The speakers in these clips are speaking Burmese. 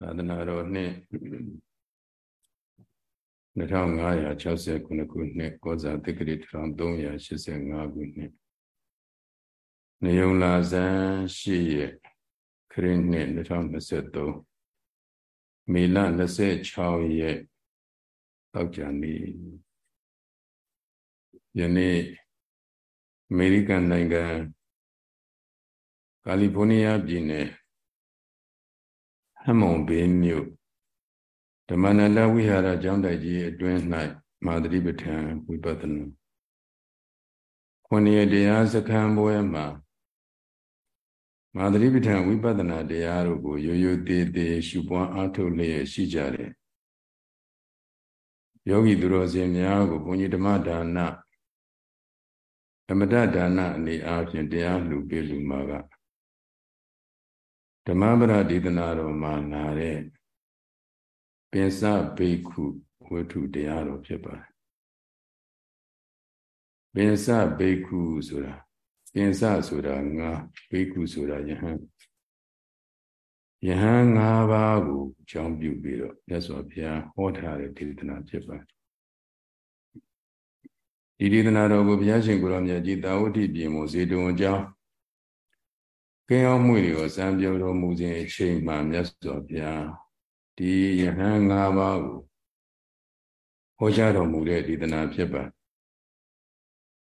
သာသနာတော်နှစ်2569ခုနှစ်ကောဇာတိကရိ1385ခုနှစ်နေုံလာဇန်ရှိရခရစ်နှစ်2023မေလ26ရက်တောက်ကြနေ့ယနေ့အမေရိကန်နိုင်ငံကာလီဖိုးနီးယားပြည်နယ် ဟမုံဘေးမြို့ဓမ္မနန္ဒဝိဟာရကျောင်းတိုက်ကြီးအတွင်း၌မာသတိပဋ္ဌာန်ဝိပဿနာခုနှစ်ရတရားစခန်းပွဲမှာမာသတိပဋ္ဌာန်ဝိပဿနာတရားတို့ကိုရိုးရိုးသေးသေးရှုပွားအားထုတ်လျက်ရှိကြတယ်ယောဂီသူတော်စင်များကိုဘုန်းကြီးဓမ္မဒါနဓမ္မတဒါနအနေအားဖြင့်တရားလှူပေးလူမှာက ဓမ္မပရဒေသနာတော်မှာနာတဲ့ပင်စဘိက္ခုဝတ္ထုတရားတော်ဖြစ်ပါတယ်ပင်စဘိက္ခုဆိုတာပင်စဆိုတာငါဘိက္ခုဆိုတာယဟန်ယဟန်၅ပါးကိုအကြောင်းပြုပြီးတော့မြတ်စွာဘုရားဟောထားတဲ့ဒေသနာဖြစ်ပါတယ်ဒီဒေသနာတော်ကိုဘုရားရှင်ကိုရောမြတ်ကြီးတာဝတိပြင်မို့ဇေတဝန်ကျောင်း ကင်းအောင်မှုတွေကိုစံပြောတော်မူခြင်းအချိန်မှမြတ်စွာဘုရားဒီယဟန်၅ပါးကိုဟောကြားတော်မူတဲ့ဒေသနာဖြစ်ပါ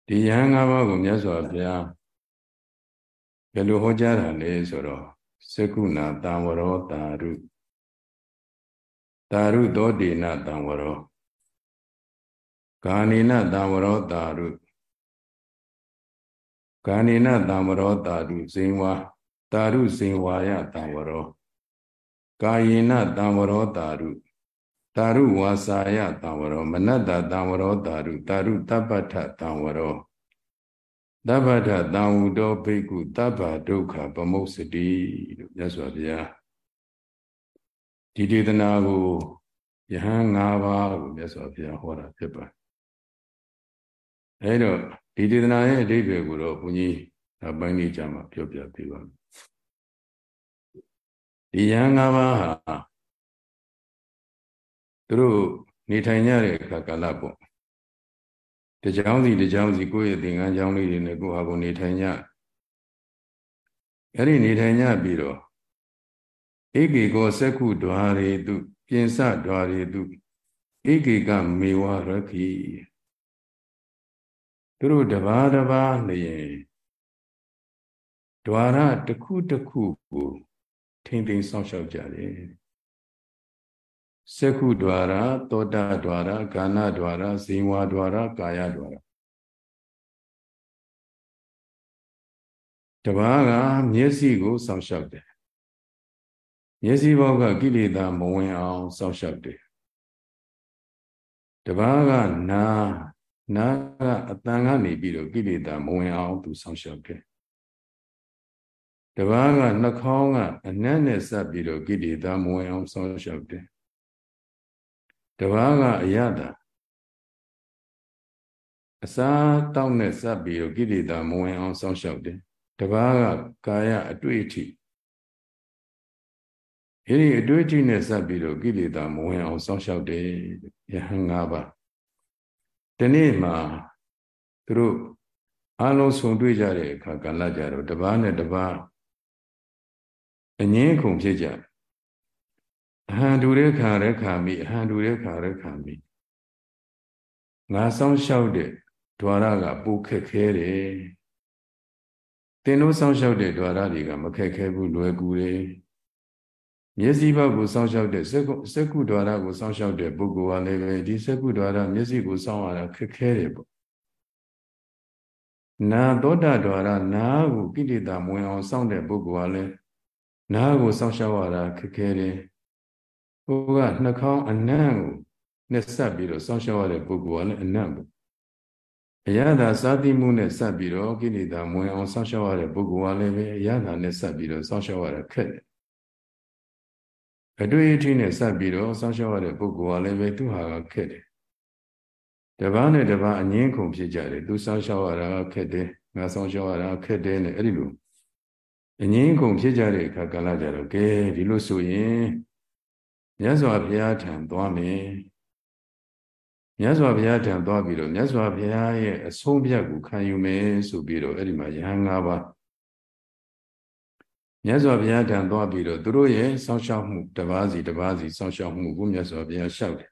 ဒီယဟန်၅ပါးကိုမြတ်စွာဘုရားဘယ်လိုဟောကြားတာလဲဆိုတော့သကုဏတံဝရောတာရုတာရုသောတေနတံဝရောဂာနိနတံဝရောတာရု ဂာနိနတံဝရောတာရုဇိဝါတာရုဇင်ဝါယတံဝရောကာယေနတံဝရောတာရုတာရုဝါစာယတံဝရောမနတ္တတံဝရောတာရုတာရုတပ္ပထတံဝရောတပ္ပထတံဝုတောဘိက္ခုတပ္ပဒုက္ခပမုစတိလို့မြတ်စွာဘုရားဒီဒေသနာကိုယဟန်၅ပါးကိုမြတ်စွာဘုရားဟောတာဖြစ်ပါတယ် အဲတော့ဒီဒေသနာရဲ့အဓိပ္ပာယ်ကိုတော့ဘုန်းကြီးအပိုင်းလေးကြာမှပြောပြပေးပါမယ်ဒီယဟန်၅ပါးဟာသူတို့နေထိုင်ကြတဲ့အခါကာလပေါ့တကြောင်စီတကြောင်စီကိုယ့်ရဲ့သင်္ကန်းကြောင်းလေးတွေနဲ့ကိုယ့်ဟာကိုနေထိုင်ကြအဲ့ဒီနေထိုင်ကြပြီးတော့ဧကေကောစက္ခုဓွာရေတုပြင်စဓွာရေတုဧကေကမေဝရခိ သူတို့တပါးတပါးလျင်ဓွာရတစ်ခုတစ်ခုကိုထိမ့်သိမ်းဆောင်ရှောက်ကြတယ်စက္ခုဒွါရသောတာဒွါရကာဏဒွါရဇိဝါဒွါရကာယဒွါရတပါးကမျက်စိကိုစောင့်ရှောက်တယ်မျက်စိဘောကကိလေသာမဝင်အောင်စောင့်ရှောက်တယ်တပါးကနာ နာကအတန်ကနေပြီးတော့ကိလေသာမဝင်အောင်သူစောင့်ရှောက်တယ်တပားကနှာခေါင်းကအနက်နဲ့ဆက်ပြီးတော့ကိလေသာမဝင်အောင်ဆောင်းလျှောက်တယ်တပားကအရတာအစာတောက်နဲ့ဆက်ပြီးတော့ကိလေသာမဝင်အောင်ဆောင်းလျှောက်တယ်တပားကကာယအတွေ့အထိအဲ့ဒီအတွေ့အထိနဲ့ဆက်ပြီးတော့ကိလေသာမဝင်အောင်ဆောင်းလျှောက်တယ်ယဟန်၅ပါး ဒီနေ့မှာသူတို့အလုံးစုံတွေ့ကြတဲ့အခါကလည်းကြတော့တပားနဲ့တပားအငင်းခုန်ဖြစ်ကြအဟံတူတဲ့ခါတဲ့ခါမိအဟံတူတဲ့ခါတဲ့ခါမိငါဆောင်လျှောက်တဲ့ဒွါရကပိုခက်ခဲတယ်တင်တို့ဆောင်လျှောက်တဲ့ဒွါရတွေကမခက်ခဲဘူးလွယ်ကူတယ် မျက်စိဘက်ကိုစောင့်ရှောက်တဲ့စက္ကုစက္ကုဒွါရကိုစောင့်ရှောက်တဲ့ပုဂ္ဂိုလ်ကလည်းပဲဒီစက္ကုဒွါရမျက်စိကိုစောင့်ရတာခက်ခဲတယ်ပေါ့နာသောတာဒွါရနာကိုကိလေသာမဝင်အောင်စောင့်တဲ့ပုဂ္ဂိုလ်ကလည်းနားကိုစောင့်ရှောက်ရတာခက်ခဲတယ်။ဟိုကနှာခေါင်းအနံ့ကိုနဲ့ဆက်ပြီးတော့စောင့်ရှောက်ရတဲ့ပုဂ္ဂိုလ်ကလည်းအနံ့ပေါ့။အရသာစာတိမှုနဲ့ဆက်ပြီးတော့ကိလေသာမဝင်အောင်စောင့်ရှောက်ရတဲ့ပုဂ္ဂိုလ်ကလည်းပဲအရသာနဲ့ဆက်ပြီးတော့စောင့်ရှောက်ရတာခက်တယ်။ အတွေ့အထိနဲ့ဆက်ပြီးတော့စောင့်ရှောက်ရတဲ့ပုဂ္ဂိုလ်ကလည်းပဲသူ့ဟာကခက်တယ်။တပားနဲ့တပားအငင်းခုန်ဖြစ်ကြတယ်။သူစောင့်ရှောက်ရတာခက်တယ်။ငါစောင့်ရှောက်ရတာခက်တယ်နဲ့အဲ့ဒီလိုအငင်းကုန်ဖြစ်ကြတဲ့အခါကာလကြတော့ကဲဒီလိုဆိုရင်မြတ်စွာဘုရားထံသွားမယ်မြတ်စွာဘုရားထံသွားပြီးတော့မြတ်စွာဘုရားရဲ့အဆုံးဖြတ်ကိုခံယူမယ်ဆိုပြီးတော့အဲ့ဒီမှာယဟန်၅ပါး မြတ်စွာဘုရားထံသွားပြီးတော့သူတို့ရဲ့စောင့်ရှောက်မှုတပါးစီတပါးစီစောင့်ရှောက်မှုကိုမြတ်စွာဘုရားရှောက်တယ်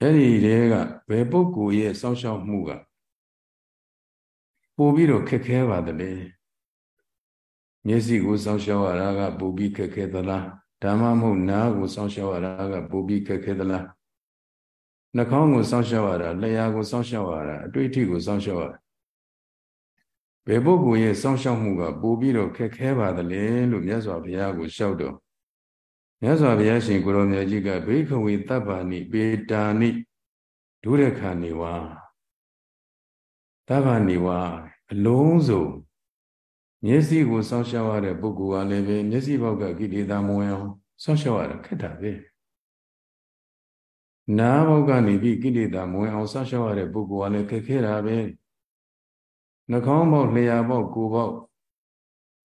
အဲ့ဒီတည်းကဘယ်ပုဂ္ဂိုလ်ရဲ့စောင့်ရှောက်မှုကပို့ပြီးတော့ခက်ခဲပါတယ်လေမျက်စိကိုစောင့်ရှောက်ရတာကပို့ပြီးခက်ခဲသလားဓမ္မမဟုတ်နားကိုစောင့်ရှောက်ရတာကပို့ပြီးခက်ခဲသလားနှာခေါင်းကိုစောင့်ရှောက်ရတာလျှာကိုစောင့်ရှောက်ရတာအတွေ့အထိကိုစောင့်ရှောက်ရတာ ဘယ်ပုဂ္ဂိုလ်ရဲ့စောင့်ရှောက်မှုကပို့ပြီးတော့ခက်ခဲပါသလဲလို့မြတ်စွာဘုရားကိုလျှောက်တော့မြတ်စွာဘုရားရှင်ကိုရောမြတ်ကြီးကဘေခဝေတပ္ပာနိပေတာနိဒုရခာနေဝါတပ္ပာနေဝါအလုံးစုံမျက်စိကိုစောင့်ရှောက်ရတဲ့ပုဂ္ဂိုလ်ကလည်းပဲမျက်စိဘောက်ကကိလေသာမဝင်အောင်စောင့်ရှောက်ရတာခက်တာပဲနားဘောက်ကနေပြီးကိလေသာမဝင်အောင်စောင့်ရှောက်ရတဲ့ပုဂ္ဂိုလ်ကလည်းခက်ခဲတာပဲ နှာခေါင်းပေါက်လျှာပေါက်ကိုယ်ပေါက်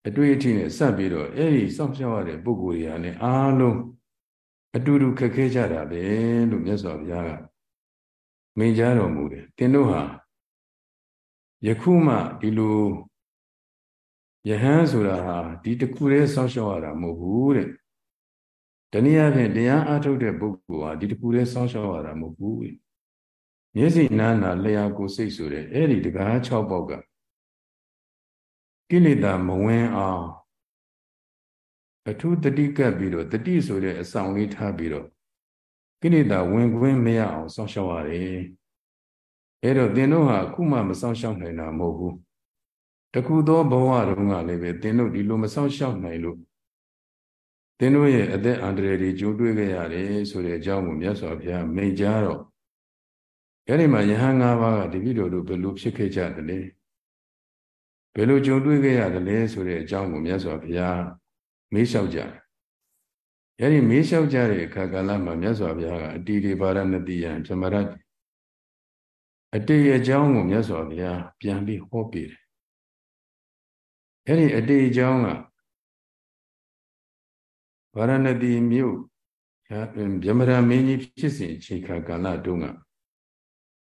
အတွေ့အထိနဲ့စပ်ပြီးတော့အဲ့ဒီစောင့်ရှောက်ရတဲ့ပုဂ္ဂိုလ်တွေကလည်းအားလုံးအတူတူခက်ခဲကြတာပဲလို့မြတ်စွာဘုရားကမိန့်ကြားတော်မူတယ်တင်တို့ဟာယခုမှဒီလိုယဟန်ဆိုတာဟာဒီတခုလေးစောင့်ရှောက်ရတာမဟုတ်ဘူးတဲ့တနည်းအားဖြင့်တရားအားထုတ်တဲ့ပုဂ္ဂိုလ်ဟာဒီတခုလေးစောင့်ရှောက်ရတာမဟုတ်ဘူးမျက်စိနားနာလျှာကိုစိတ်ဆိုတဲ့အဲ့ဒီတကား6ပေါက်က ကိလေသာမဝင်အောင်အထူးတတိကပ်ပြီးတော့တတိဆိုတဲ့အဆောင်လေးထားပြီးတော့ကိလေသာဝင်ခွင့်မရအောင်စောင့်ရှောက်ရတယ်အဲ့တော့သင်တို့ဟာအခုမှမစောင့်ရှောက်နိုင်တာမဟုတ်ဘူးတခုသောဘဝတုန်းကလည်းပဲသင်တို့ဒီလိုမစောင့်ရှောက်နိုင်လို့သင်တို့ရဲ့အသက်အန္တရာယ်တွေကြုံတွေ့ခဲ့ရတယ်ဆိုတဲ့အကြောင်းကိုမြတ်စွာဘုရားမိန့်ကြားတော့အဲ့ဒီမှာယဟန်၅ပါးကတပည့်တော်တို့ဘယ်လိုဖြစ်ခဲ့ကြသလဲ ဘယ်လိုကြုံတွေ့ခဲ့ရတယ်လဲဆိုတဲ့အကြောင်းကိုမြတ်စွာဘုရားမေးလျှောက်ကြတယ်အဲ့ဒီမေးလျှောက်ကြတဲ့အခါကာလမှာမြတ်စွာဘုရားကအတီဒီပါရဏတိယံဇမရတ်အတေအကြောင်းကိုမြတ်စွာဘုရားပြန်ပြီးဟောပြတယ်အဲ့ဒီအတေအကြောင်းကဗာရဏတိမြို့ဗြဟ္မရမင်းကြီးဖြစ်စဉ်ချိန်ခါကာလတုန်းက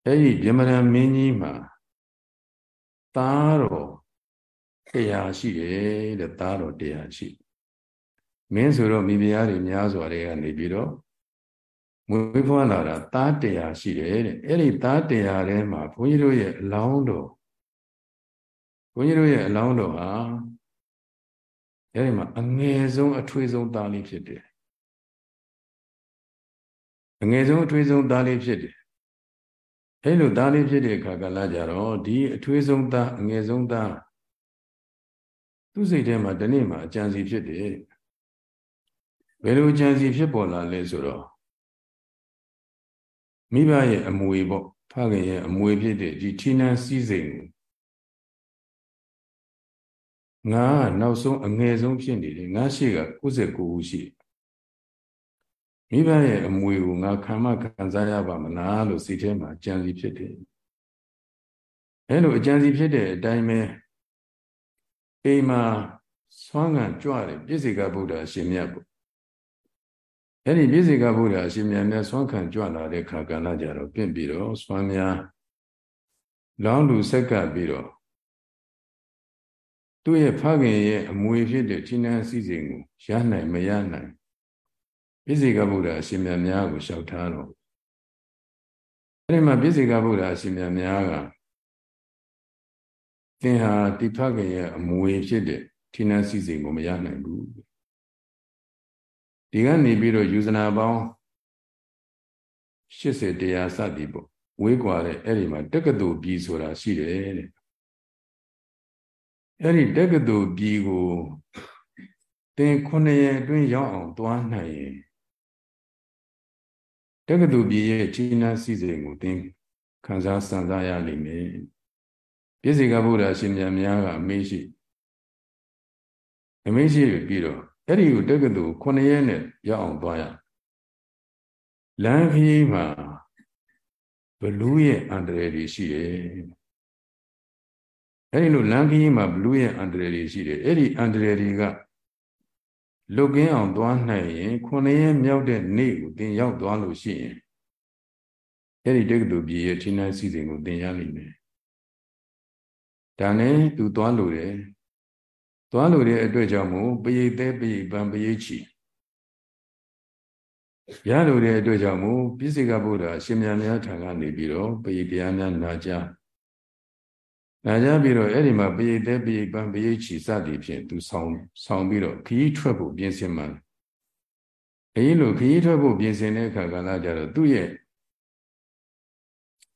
အဲ့ဒီဗြဟ္မရမင်းကြီးမှာသားတော် တရားရှိတယ်တဲ့သားတော်တရားရှိမင်းဆိုတော့မိဖုရားတွေများစွာတွေကနေပြီးတော့မွေးဖွားလာတာသားတရားရှိတယ်တဲ့အဲ့ဒီသားတရားထဲမှာဘုန်းကြီးတို့ရဲ့အလောင်းတော်ဘုန်းကြီးတို့ရဲ့အလောင်းတော်ဟာအဲ့ဒီမှာအငယ်ဆုံးအထွေဆုံးသားလေးဖြစ်တယ်အငယ်ဆုံးအထွေဆုံးသားလေးဖြစ်တယ်အဲ့လိုသားလေးဖြစ်တဲ့အခါကလာကြတော့ဒီအထွေဆုံးသားအငယ်ဆုံးသား သူ့စိတ်ထဲမှာဒီနေ့မှာအကြံစီဖြစ်တယ်ဘယ်လိုအကြံစီဖြစ်ပေါ်လာလဲဆိုတော့မိဘရဲ့အမွေပေါ့ဖခင်ရဲ့အမွေဖြစ်တဲ့ဒီဌိနန်းစည်းစိမ်ကိုငါနောက်ဆုံးအငယ်ဆုံးဖြစ်နေတယ်ငါရှိက69ဦးရှိမိဘရဲ့အမွေကိုငါခံမခံစားရပါမလားလို့စိတ်ထဲမှာအကြံစီဖြစ်တယ်အဲလိုအကြံစီဖြစ်တဲ့အတိုင်းပဲ အိမ်မှာဆွမ်းငံကြွတယ်ပြည့်စေကဗုဒ္ဓအရှင်မြတ်ပေါ့အဲ့ဒီပြည့်စေကဗုဒ္ဓအရှင်မြတ်နဲ့ဆွမ်းခံကြွလာတဲ့ခါကဏ္ဍကြတော့ပြင့်ပြီးတော့ဆွမ်းများလောင်းလူဆက်ကပ်ပြီးတော့သူ့ရဲ့ဖခင်ရဲ့အမွေဖြစ်တဲ့ဌိနန်းစည်းစိမ်ကိုရနိုင်မရနိုင်ပြည့်စေကဗုဒ္ဓအရှင်မြတ်များကိုလျှောက်ထားတော့အဲ့ဒီမှာပြည့်စေကဗုဒ္ဓအရှင်မြတ်များက သင်ဟာတိဖခင်ရဲ့အမွေဖြစ်တဲ့ဌိနန်းစည်းစိမ်ကိုမရနိုင်ဘူးဒီကနေပြီးတော့ယူဇနာပေါင်း80တရားစသည်ပေါ့ဝေးကွာတဲ့အဲ့ဒီမှာတက္ကသိုလ်ပြည်ဆိုတာရှိတယ်တဲ့အဲ့ဒီတက္ကသိုလ်ပြည်ကိုသင်9ရက်အတွင်းရောက်အောင်သွားနိုင်ရင်တက္ကသိုလ်ပြည်ရဲ့ခြေနှမ်းစည်းစိမ်ကိုသင်ခံစားစံစားရလိမ့်မယ် ပြည့်စေကဗုဒ္ဓရှင်မြတ်များကအမေးရှိအမေးရှိပြီးတော့အဲ့ဒီကိုတက္ကသိုလ်9ရက်နဲ့ရောက်အောင်သွားရလမ်းခရီးမှာဘလူးရဲ့အန္တရာယ်တွေရှိတယ်အဲ့ဒီလိုလမ်းခရီးမှာဘလူးရဲ့အန္တရာယ်တွေရှိတယ်အဲ့ဒီအန္တရာယ်တွေကလုတ်ကင်းအောင်သွားနိုင်ရင်ခုနှစ်ရက်မြောက်တဲ့နေ့ကိုသင်ရောက်သွားလို့ရှိရင်အဲ့ဒီတက္ကသိုလ်ပြည်ရဲ့ဌိနစီစဉ်ကိုသင်ရလိမ့်မယ် ဒါနဲ့သူသွားလို့တယ်သွားလို့တဲ့အတွက်ကြောင့်မို့ပရိသေးပရိပံပရိချီရလို့တဲ့အတွက်ကြောင့်မို့ပြစ္ဆေကဗုဒ္ဓအရှင်မြတ်များထံကနေပြီးတော့ပရိတရားများနာကြားနာကြပြီးတော့အဲ့ဒီမှာပရိသေးပရိပံပရိချီစသည်ဖြင့်သူဆောင်ဆောင်ပြီးတော့ခရီးထွက်ဖို့ပြင်ဆင်မှန်းအေးလို့ခရီးထွက်ဖို့ပြင်ဆင်တဲ့အခါကလည်းကြတော့သူ့ရဲ့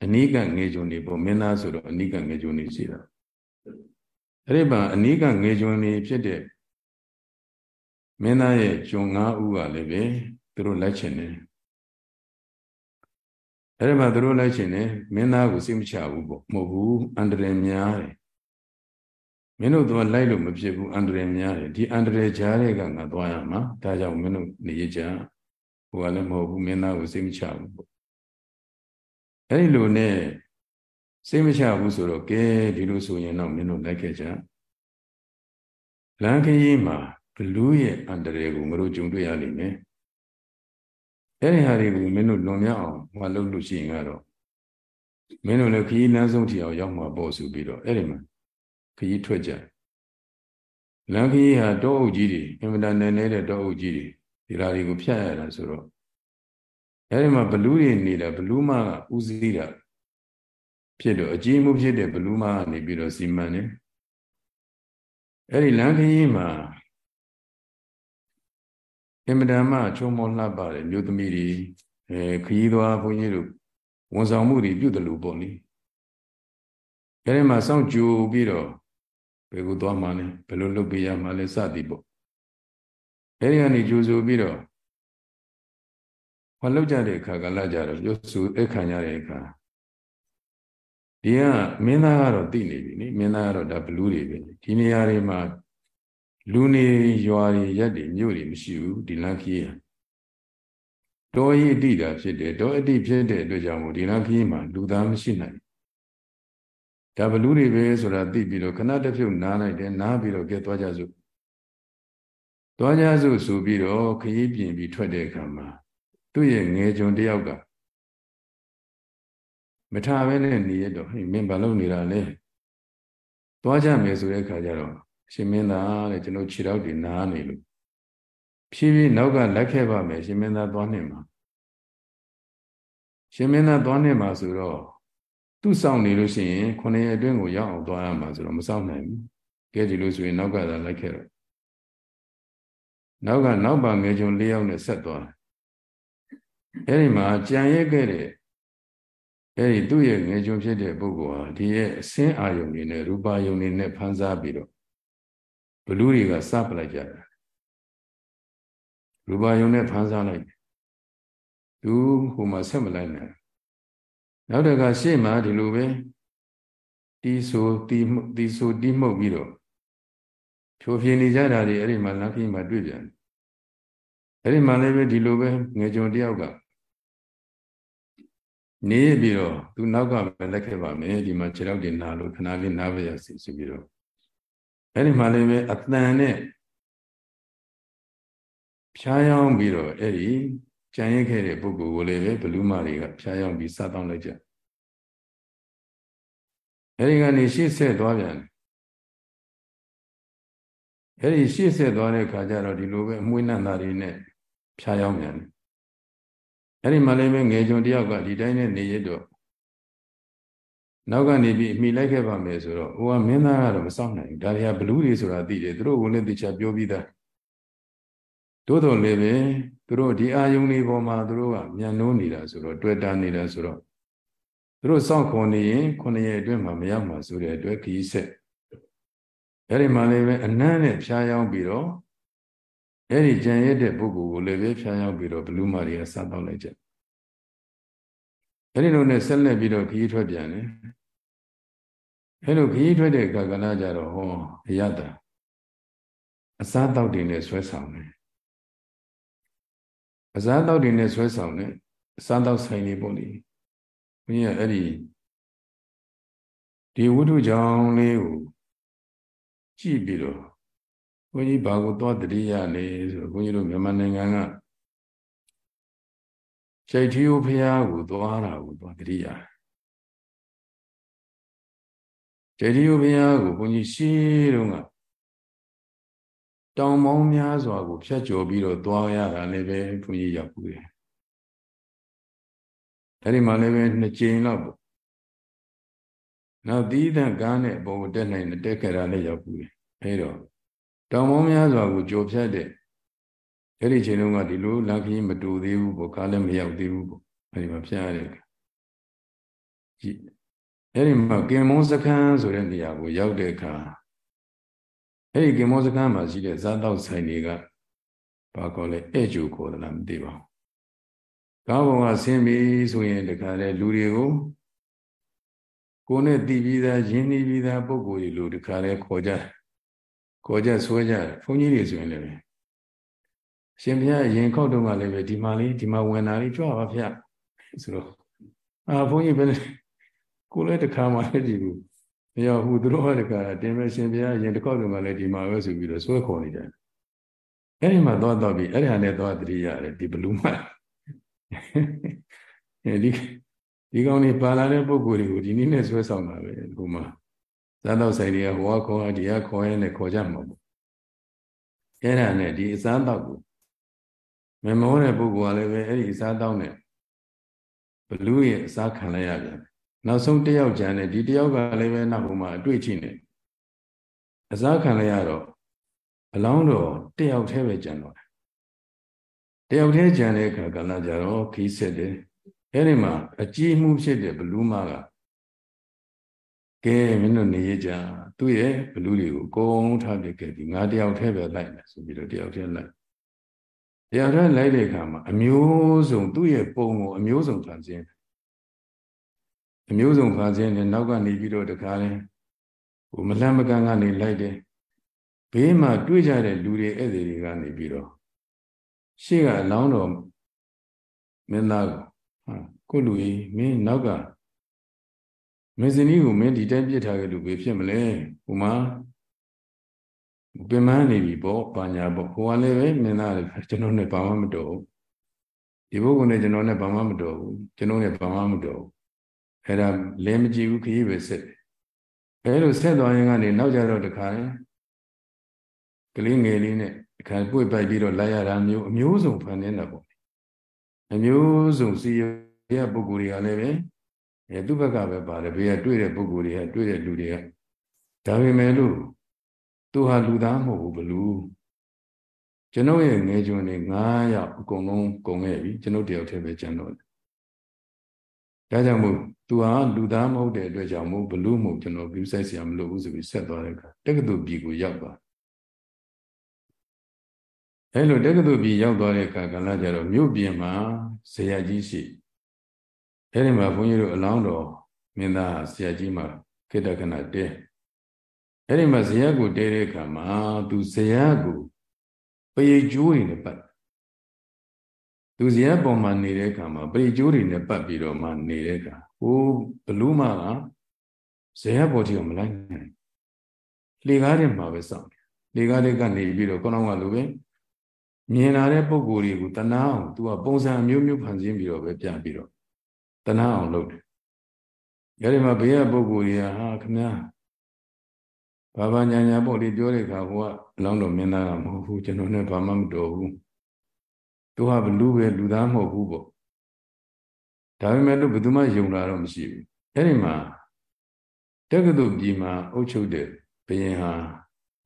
အနိကငေဂျုံနေပေါ့မင်းသားဆိုတော့အနိကငေဂျုံနေရှိတာ အဲ့ဒီမှာအနိကငေဂျုံနေဖြစ်တဲ့မင်းသားရဲ့ဂျုံ၅ဦးကလည်းပဲသူတို့လိုက်ချင်တယ်အဲ့ဒီမှာသူတို့လိုက်ချင်တယ်မင်းသားကိုစိတ်မချဘူးပေါ့မဟုတ်ဘူးအန္တရာယ်များတယ်မင်းတို့တော့လိုက်လို့မဖြစ်ဘူးအန္တရာယ်များတယ်ဒီအန္တရာယ်ကြားတဲ့ကငါသွားရမှာဒါကြောင့်မင်းတို့နေရကြဟိုကလည်းမဟုတ်ဘူးမင်းသားကိုစိတ်မချဘူးပေါ့အဲ့ဒီလိုနဲ့ စိတ်မချဘူးဆိုတော့ကဲဒီလိုဆိုရင်တော့မင်းတို့လိုက်ခဲ့ကြလမ်းခရီးမှာဘလူးရဲ့အန္တရာယ်ကိုငါတို့ကြုံတွေ့ရလိမ့်မယ်အဲ့ဒီဟာတွေကိုမင်းတို့လွန်မြောက်အောင်ဟောလုပ်လို့ရှိရင်ကတော့မင်းတို့လည်းခရီးလမ်းဆုံးထီအောင်ရောက်မှာပေါ့ဆိုပြီးတော့အဲ့ဒီမှာခရီးထွက်ကြလမ်းခရီးဟာတောအုပ်ကြီးတွေအင်မတန်နယ်နေတဲ့တောအုပ်ကြီးတွေဒီလာတွေကိုဖြတ်ရတာဆိုတော့အဲ့ဒီမှာဘလူးတွေနေတာဘလူးမကဥစည်းတာ ဖြစ်တော့အကြီးမှုဖြစ်တဲ့ဘလူးမကနေပြီးတော့စီမံတယ်အဲ့ဒီလမ်းခရီးမှာအင်မတန်မှချုံမောလှပတယ်မြို့သမီးတွေအဲခရီးသွားဘုန်းကြီးတို့ဝန်ဆောင်မှုတွေပြုတယ်လို့ပေါ့လေအဲဒီမှာစောင့်ကြိုပြီးတော့ဘယ်ကိုသွားမှလဲဘယ်လိုလုပ်ပေးရမှလဲစသည်ပေါ့အဲဒီကနေကြိုဆိုပြီးတော့ဟောလောက်ကြတဲ့အခါကလာကြတော့ရုပ်စုအခါရတဲ့အခါ ဒီကမင်းသားကတော့သိနေပြီနိမင်းသားကတော့ဒါဘလူးတွေပဲဒီနေရာတွေမှာလူနေရွာတွေရက်တွေမြို့တွေမရှိဘူးဒီလမ်းခီးဟာတောဤအတိတာဖြစ်တယ်တောအတိဖြစ်တဲ့အတွက်ကြောင့်မို့ဒီလမ်းခီးမှာလူသားမရှိနိုင်ဒါဘလူးတွေပဲဆိုတာသိပြီးတော့ခဏတစ်ဖြုတ်နားလိုက်တယ်နားပြီးတော့ကဲသွားကြစို့သွားကြစို့ဆိုပြီးတော့ခရီးပြင်ပြီးထွက်တဲ့အခါမှာသူ့ရဲ့ငယ်ကျွန်တယောက်က မထားပဲနဲ့နေရတော့ဟိမင်းဘာလုပ်နေတာလဲသွားကြမယ်ဆိုတဲ့အခါကျတော့ရှင်မင်းသားတဲ့ကျွန်တော်ခြေထောက်တွေနားနေလို့ဖြည်းဖြည်းနောက်ကလိုက်ခဲ့ပါမယ်ရှင်မင်းသားသွားနေမှာရှင်မင်းသားသွားနေမှာဆိုတော့သူ့ဆောင်နေလို့ရှိရင်ခုနှစ်ရက်အတွင်းကိုရောက်အောင်သွားရမှာဆိုတော့မဆောင်နိုင်ဘူးကဲဒီလိုဆိုရင်နောက်ကသာလိုက်ခဲ့တော့နောက်ကနောက်ပါငယ်ချုံ၄ယောက်နဲ့ဆက်သွားအဲ့ဒီမှာကြံရက်ခဲ့တဲ့ အဲ့ဒီသူ့ရဲ့ငယ်ချုံဖြစ်တဲ့ပုဂ္ဂိုလ်ဟာဒီရဲ့အစင်းအာယုန်တွေနဲ့ရူပါယုန်တွေနဲ့ဖန်ဆားပြီးတော့ဘလူးတွေကစပလိုက်ကြတာရူပါယုံနဲ့ဖန်ဆားလိုက်သူဟိုမှာဆက်မလိုက်နိုင်နောက်တကရှေ့မှာဒီလိုပဲတီးဆိုတီးတီးဆိုတီးမှုတ်ပြီးတော့ဖြိုဖြင်းနေကြတာတွေအဲ့ဒီမှာလမ်းခင်းမှာတွေ့ပြန်အဲ့ဒီမှာလည်းပဲဒီလိုပဲငယ်ကြုံတယောက်က နေပြီးတော့သူနောက်ကပဲလက်ခဲ့ပါမယ်ဒီမှာခြေထောက်တွေနာလို့ခဏလေးနားပါရစီဆိုပြီးတော့အဲ့ဒီမှာလည်းပဲအတန်နဲ့ဖြားယောင်းပြီးတော့အဲ့ဒီကြံရခဲ့တဲ့ပုဂ္ဂိုလ်ကိုလည်းပဲဘလူးမတွေကဖြားယောင်းပြီးစားတောင်းလိုက်ကြအဲ့ဒီကနေရှေ့ဆက်သွားပြန်အဲ့ဒီရှေ့ဆက်သွားတဲ့ခါကျတော့ဒီလိုပဲအမွှေးနံ့သားတွေနဲ့ဖြားယောင်းပြန် အဲ့ဒီမှာလည်းပဲငယ်ကြုံတယောက်ကဒီတိုင်းနဲ့နေရတော့နောက်ကနေပြီးအမိလိုက်ခဲ့ပါမယ်ဆိုတော့ဟိုကမင်းသားကတော့မစောင့်နိုင်ဘူးဒါတွေကဘလူးတွေဆိုတာသိတယ်သူတို့ဝင်လက်တချပြောပြီးသားတိုးတော်လည်းပဲသူတို့ဒီအာယုန်လေးပေါ်မှာသူတို့ကမြန်နိုးနေတာဆိုတော့တွေ့တာနေတာဆိုတော့သူတို့စောင့်ခွန်နေရင်ခုနှစ်ရက်အတွင်းမှာမရောက်မှာဆိုတဲ့အတွက်ခီးဆက်အဲ့ဒီမှာလည်းပဲအနမ်းနဲ့ဖြားယောင်းပြီးတော့ အဲ့ဒီကြံရတဲ့ပုဂ္ဂိုလ်ကိုလည်းပဲဖြားယောင်းပြီးတော့ဘလူးမာတွေကစားတော့လိုက်ကြအဲ့ဒီလိုနဲ့ဆက်လက်ပြီးတော့ခီးထွက်ပြန်တယ်အဲ့လိုခရီးထွက်တဲ့အခါကလည်းကြတော့ဟောအရတာအစားတောက်တွေနဲ့ဆွဲဆောင်တယ်အစားတောက်တွေနဲ့ဆွဲဆောင်တယ်အစားတောက်ဆိုင်နေပေါ့လေဘုရားအဲ့ဒီဒီဝိထုကြောင့်လေးကိုကြည့်ပြီးတော့ဘဘု န်းကြီးဘာကိုသွားတတိယလဲဆိုတော့ဘုန်းကြီးတို့မြန်မာနိုင်ငံကရှိတ်ထီယိုဖရာကိုသွားတာကိုသွားတတိယရှိတ်ထီယိုဖရာကိုဘုန်းကြီးရှင်းတော့ကတောင်ပေါင်းများစွာကိုဖြတ်ကျော်ပြီးတော့သွားရတာလည်းပဲဘုန်းကြီးရောက်ဘူးတယ်အဲ့ဒီမှာလည်းပဲနှစ်ကြိမ်လောက်ပေါ့နောက်သီးသန့်ကားနဲ့ဘုံတက်နိုင်တက်ကြတာလည်းရောက်ဘူးတယ်အဲ့တော့ တောင်ပေါင်းများစွာကိုကြော်ဖြတ်တဲ့အဲ့ဒီချိန်တုန်းကဒီလိုလမ်းခရီးမတူသေးဘူးပေါ့ကားလည်းမရောက်သေးဘူးပေါ့အဲ့ဒီမှာဖြတ်ရတဲ့ကြည့်အဲ့ဒီမှာကင်မုန်းစခန်းဆိုတဲ့နေရာကိုရောက်တဲ့အခါအဲ့ဒီကင်မုန်းစခန်းမှာရှိတဲ့ဇာတ်တော့ဆိုင်တွေကဘာခေါ်လဲအဲ့ကျူခေါ်တယ်လားမသိပါဘူးကားပေါ်ကဆင်းပြီဆိုရင်တခါလေလူတွေကိုကိုယ်နဲ့တည်ပြီးသားရင်းနှီးပြီးသားပုံကိုယ်တွေလို့တခါလေခေါ်ကြခေါ် ကြဆွဲကြဘုန်းကြီးတွေဆိုရင်လည်းရှင်ဘုရားရင်ခောက်တော့ကလည်းပဲဒီမှာလေးဒီမှာဝင်တာလေးကြွပါဗျဆိုတော့အာဘုန်းကြီးပဲကိုလည်းတခါမှလည်းဒီဘူးမရောက်ဘူးသူတို့ကတခါတင်မဲ့ရှင်ဘုရားရင်တစ်ခေါက်တော့ကလည်းဒီမှာပဲဆိုပြီးတော့ဆွဲခေါ်နေတယ်အဲ့ဒီမှာသွားတော့ပြီအဲ့ဒီဟာနဲ့သွားတတိရတယ်ဒီဘလူးမှအဲဒီဒီကောင်လေးပါလာတဲ့ပုံကိုယ်တွေကိုဒီနည်းနဲ့ဆွဲဆောင်တာပဲဒီမှာ ဇာတ်တော့ဆိုင်တွေကဟောခေါ်ဒီကခေါ်ရဲနဲ့ခေါ်ကြမှာပေါ့အဲ့ဒါနဲ့ဒီအစားတော့ကိုမမောတဲ့ပုဂ္ဂိုလ်ကလည်းပဲအဲ့ဒီအစားတောင်းနဲ့ဘလူးရဲ့အစားခံလိုက်ရပြန်နောက်ဆုံးတယောက်ကြံတယ်ဒီတယောက်ကလည်းပဲနောက်ဟိုမှာအတွေ့အထိနဲ့အစားခံလိုက်ရတော့အလောင်းတော်တယောက်တည်းပဲကြံတော့တယောက်တည်းကြံတဲ့အခါကလည်းကြတော့ခီးဆက်တယ်အဲ့ဒီမှာအကြီးမှုဖြစ်တဲ့ဘလူးမက ကဲမင်းတို့နေရကြသူ့ရဲ့ဘလူးတွေကိုအကုန်ထားပြခဲ့ပြီးငါတယောက်တည်းပဲလိုက်မယ်ဆိုပြီးတော့တယောက်တည်းလိုက်တရားထဲလိုက်တဲ့အခါမှာအမျိုးစုံသူ့ရဲ့ပုံကိုအမျိုးစုံဖန်ဆင်းအမျိုးစုံဖန်ဆင်းတယ်နောက်ကနေပြီးတော့တခါလဲဟိုမလန့်မကန့်ကနေလိုက်တယ်ဘေးမှာတွေ့ကြတဲ့လူတွေဧည့်သည်တွေကနေပြီးတော့ရှေ့ကအလောင်းတော်မင်းသားကိုဟာကိုလူကြီးမင်းနောက်က မင်းစနီးကိုမင်းဒီတိုင်းပြစ်ထားခဲ့လို့ဘယ်ဖြစ်မလဲဟိုမှာပင်မနေပြီပေါ့ဘာညာပေါ့ဟိုကလည်းပဲမင်းသားလည်းကျွန်တော်နဲ့ဘာမှမတော်ဘူးဒီဘုက္ခုနဲ့ကျွန်တော်နဲ့ဘာမှမတော်ဘူးကျွန်တော်နဲ့ဘာမှမတော်ဘူးအဲ့ဒါလဲမကြည့်ဘူးခရီးပဲဆက်အဲ့လိုဆက်သွားရင်ကနေနောက်ကြတော့တခါကလေးငယ်လေးနဲ့တခါပွေပိုက်ပြီးတော့လိုက်ရတာမျိုးအမျိုးစုံဖန်နေတာပေါ့အမျိုးစုံစီရပုဂ္ဂိုလ်တွေကလည်းပဲ အဲသူ့ဘက်ကပဲပါတယ်ဘေးကတွေ့တဲ့ပုဂ္ဂိုလ်တွေကတွေ့တဲ့လူတွေကဒါပေမဲ့လို့သူဟာလူသားမဟုတ်ဘူးဘလူကျွန်ုပ်ရဲ့ငယ်ကျွန်းတွေ9ယောက်အကုန်လုံးကုန်ခဲ့ပြီကျွန်ုပ်တယောက်တည်းပဲကျန်တော့တယ်ဒါကြောင့်မို့သူဟာလူသားမဟုတ်တဲ့အတွက်ကြောင့်မို့ဘလူမဟုတ်ကျွန်တော်ပြုဆိုင်စရာမလိုဘူးဆိုပြီးဆက်သွားတဲ့အခါတက္ကသိုလ်ပြည်ကိုရောက်သွားအဲလိုတက္ကသိုလ်ပြည်ရောက်သွားတဲ့အခါကလည်းကြတော့မြို့ပြင်မှာဇေယကြီးရှိ အဲဒီမှာဘုန်းကြီးတို့အလောင်းတော်မင်းသားဆရာကြီးမှာခေတ္တခဏတဲအဲ့ဒီမှာဇယကိုတဲတဲ့အခါမှာသူဇယကိုပရိကျိုးတွေနဲ့ပတ်သူဇယပုံမှာနေတဲ့အခါမှာပရိကျိုးတွေနဲ့ပတ်ပြီးတော့မှနေတဲ့အခါဟိုဘလူးမကဇယပေါ်တီကိုမလိုက်နိုင်လေကားတွေမှာပဲစောင့်တယ်လေကားတွေကနေပြီးတော့ကောင်းကောင်းကလိုပဲမြင်လာတဲ့ပုံကိုယ်တွေကိုတနာအောင်သူကပုံစံအမျိုးမျိုးဖန်ဆင်းပြီးတော့ပဲပြပြီးတော့ တနာအောင်လုပ်တယ်။အဲဒီမှာဘေးကပုံကိုယ်တွေကဟာခမည်းဘာဘာညာညာပေါ့လေပြောတဲ့အခါဟိုကအလောင်းတော်မင်းသားကမဟုတ်ဘူးကျွန်တော်နဲ့ဘာမှမတော်ဘူးသူကဘလူပဲလူသားမဟုတ်ဘူးပေါ့ဒါပေမဲ့လို့ဘယ်သူမှယုံလာတော့မရှိဘူးအဲ့ဒီမှာတက္ကသိုလ်ပြည်မှာအုပ်ချုပ်တဲ့ဘုရင်ဟာ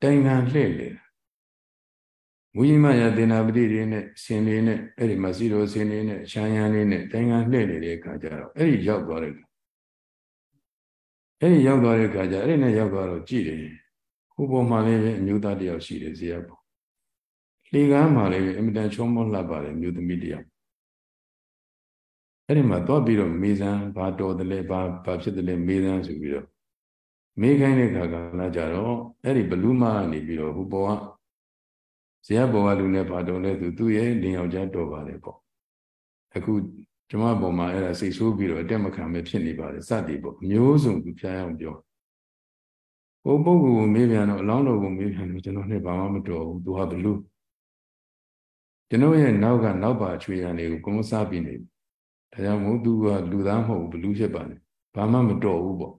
တိုင်ငံလှည့်လေ မူကြီးမရသေနာပတိတွေနဲ့ဆင်လေးနဲ့အဲ့ဒီမှာစီတော်ဆင်လေးနဲ့ရှမ်းရန်လေးနဲ့တိုင်ငံလှည့်နေတဲ့အခါကျတော့အဲ့ဒီရောက်သွားတဲ့အဲ့ဒီရောက်သွားတဲ့အခါကျအဲ့ဒီနဲ့ရောက်သွားတော့ကြည်တယ်ဟိုပေါ်မှာလည်းအမျိုးသားတယောက်ရှိတယ်ဇေယျပေါ်လေကမ်းမှာလည်းအမြဲတမ်းချုံးမောလှပါတယ်မျိုးသမီးတယောက်အဲ့ဒီမှာသွားပြီးတော့မေးစမ်းဘာတော်တယ်လဲဘာဘာဖြစ်တယ်လဲမေးစမ်းဆိုပြီးတော့မေးခိုင်းတဲ့ခါကလာကြတော့အဲ့ဒီဘလူးမကနေပြီးတော့ဟိုပေါ်က ဇေယျပေါ်ကလူနဲ့ဘာတော်လဲသူသူ့ရဲ့လင်ယောက်ျားတော်ပါလေပေါ့အခုကျမပုံမှာအဲ့ဒါစိတ်ဆိုးပြီးတော့အတက်မခံပဲဖြစ်နေပါတယ်စသည်ပေါ့မျိုးစုံသူဖျားအောင်ပြောဟိုပုဂ္ဂိုလ်ကိုမေးပြန်တော့အလောင်းတော်ကိုမေးပြန်တော့ကျွန်တော်နဲ့ဘာမှမတော်ဘူးသူဟာဘလူကျွန်တော်ရဲ့နောက်ကနောက်ပါချွေရံတွေကိုကုန်းစားပြီးနေဒါကြောင့်မို့သူကလူသားမဟုတ်ဘူးဘလူဖြစ်ပါနဲ့ဘာမှမတော်ဘူးပေါ့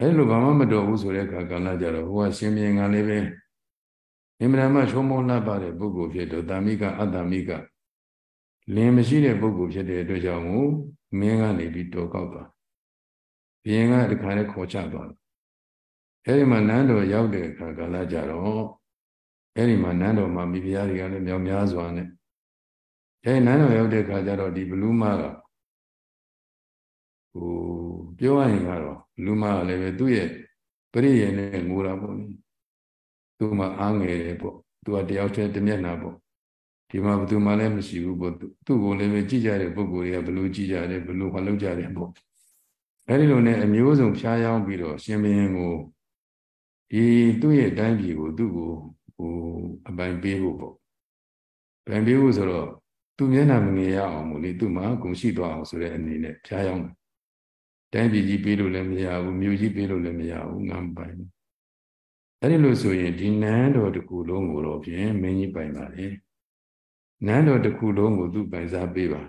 အဲလိုဘာမှမတော်ဘူးဆိုတဲ့အခါကလည်းကြတော့ဟိုကရှင်မြင်ကလည်းပဲ အင်မတန်မှချုံမောလှပတဲ့ပုဂ္ဂိုလ်ဖြစ်တော့တာမိကအတ္တမိကလင်းမရှိတဲ့ပုဂ္ဂိုလ်ဖြစ်တဲ့အတွက်ကြောင့်မို့မင်းကနေပြီးတော်ကောက်သွားဘုရင်ကတခါနဲ့ခေါ်ချသွားတယ်အဲဒီမှာနန်းတော်ရောက်တဲ့အခါကလည်းကြတော့အဲဒီမှာနန်းတော်မှာမိဖုရားတွေကလည်းမြောင်များစွာနဲ့အဲဒီနန်းတော်ရောက်တဲ့အခါကျတော့ဒီဘလူးမကဟိုပြောရရင်ကတော့ဘလူးမကလည်းပဲသူ့ရဲ့ပရိယေနဲ့ငိုတာပေါ့လေ သူ့မှာအားငယ်တယ်ပေါ့သူကတယောက်တည်းတမျက်နှာပေါ့ဒီမှာဘယ်သူမှလည်းမရှိဘူးပေါ့သူ့ကိုလည်းပဲကြည့်ကြတဲ့ပုဂ္ဂိုလ်တွေကဘလို့ကြည့်ကြတယ်ဘလို့ဟောလုပ်ကြတယ်ပေါ့အဲဒီလိုနဲ့အမျိုးစုံဖျားယောင်းပြီးတော့ရှင်ဘုရင်ကိုဒီသူ့ရဲ့တိုင်းပြည်ကိုသူ့ကိုဟိုအပိုင်ပေးဖို့ပေါ့အပိုင်ပေးဖို့ဆိုတော့သူမျက်နှာမငယ်ရအောင်မို့လေသူ့မှာဂုဏ်ရှိသွားအောင်ဆိုတဲ့အနေနဲ့ဖျားယောင်းတယ်တိုင်းပြည်ကြီးပေးလို့လည်းမရဘူးမြို့ကြီးပေးလို့လည်းမရဘူးငါမပိုင်ဘူး အဲ့ဒီလိုဆိုရင်ဒီနန်းတော်တစ်ခုလုံးကိုတော့ဖြင့်မင်းကြီးပိုင်ပါလေနန်းတော်တစ်ခုလုံးကိုသူပိုင်စားပေးပါ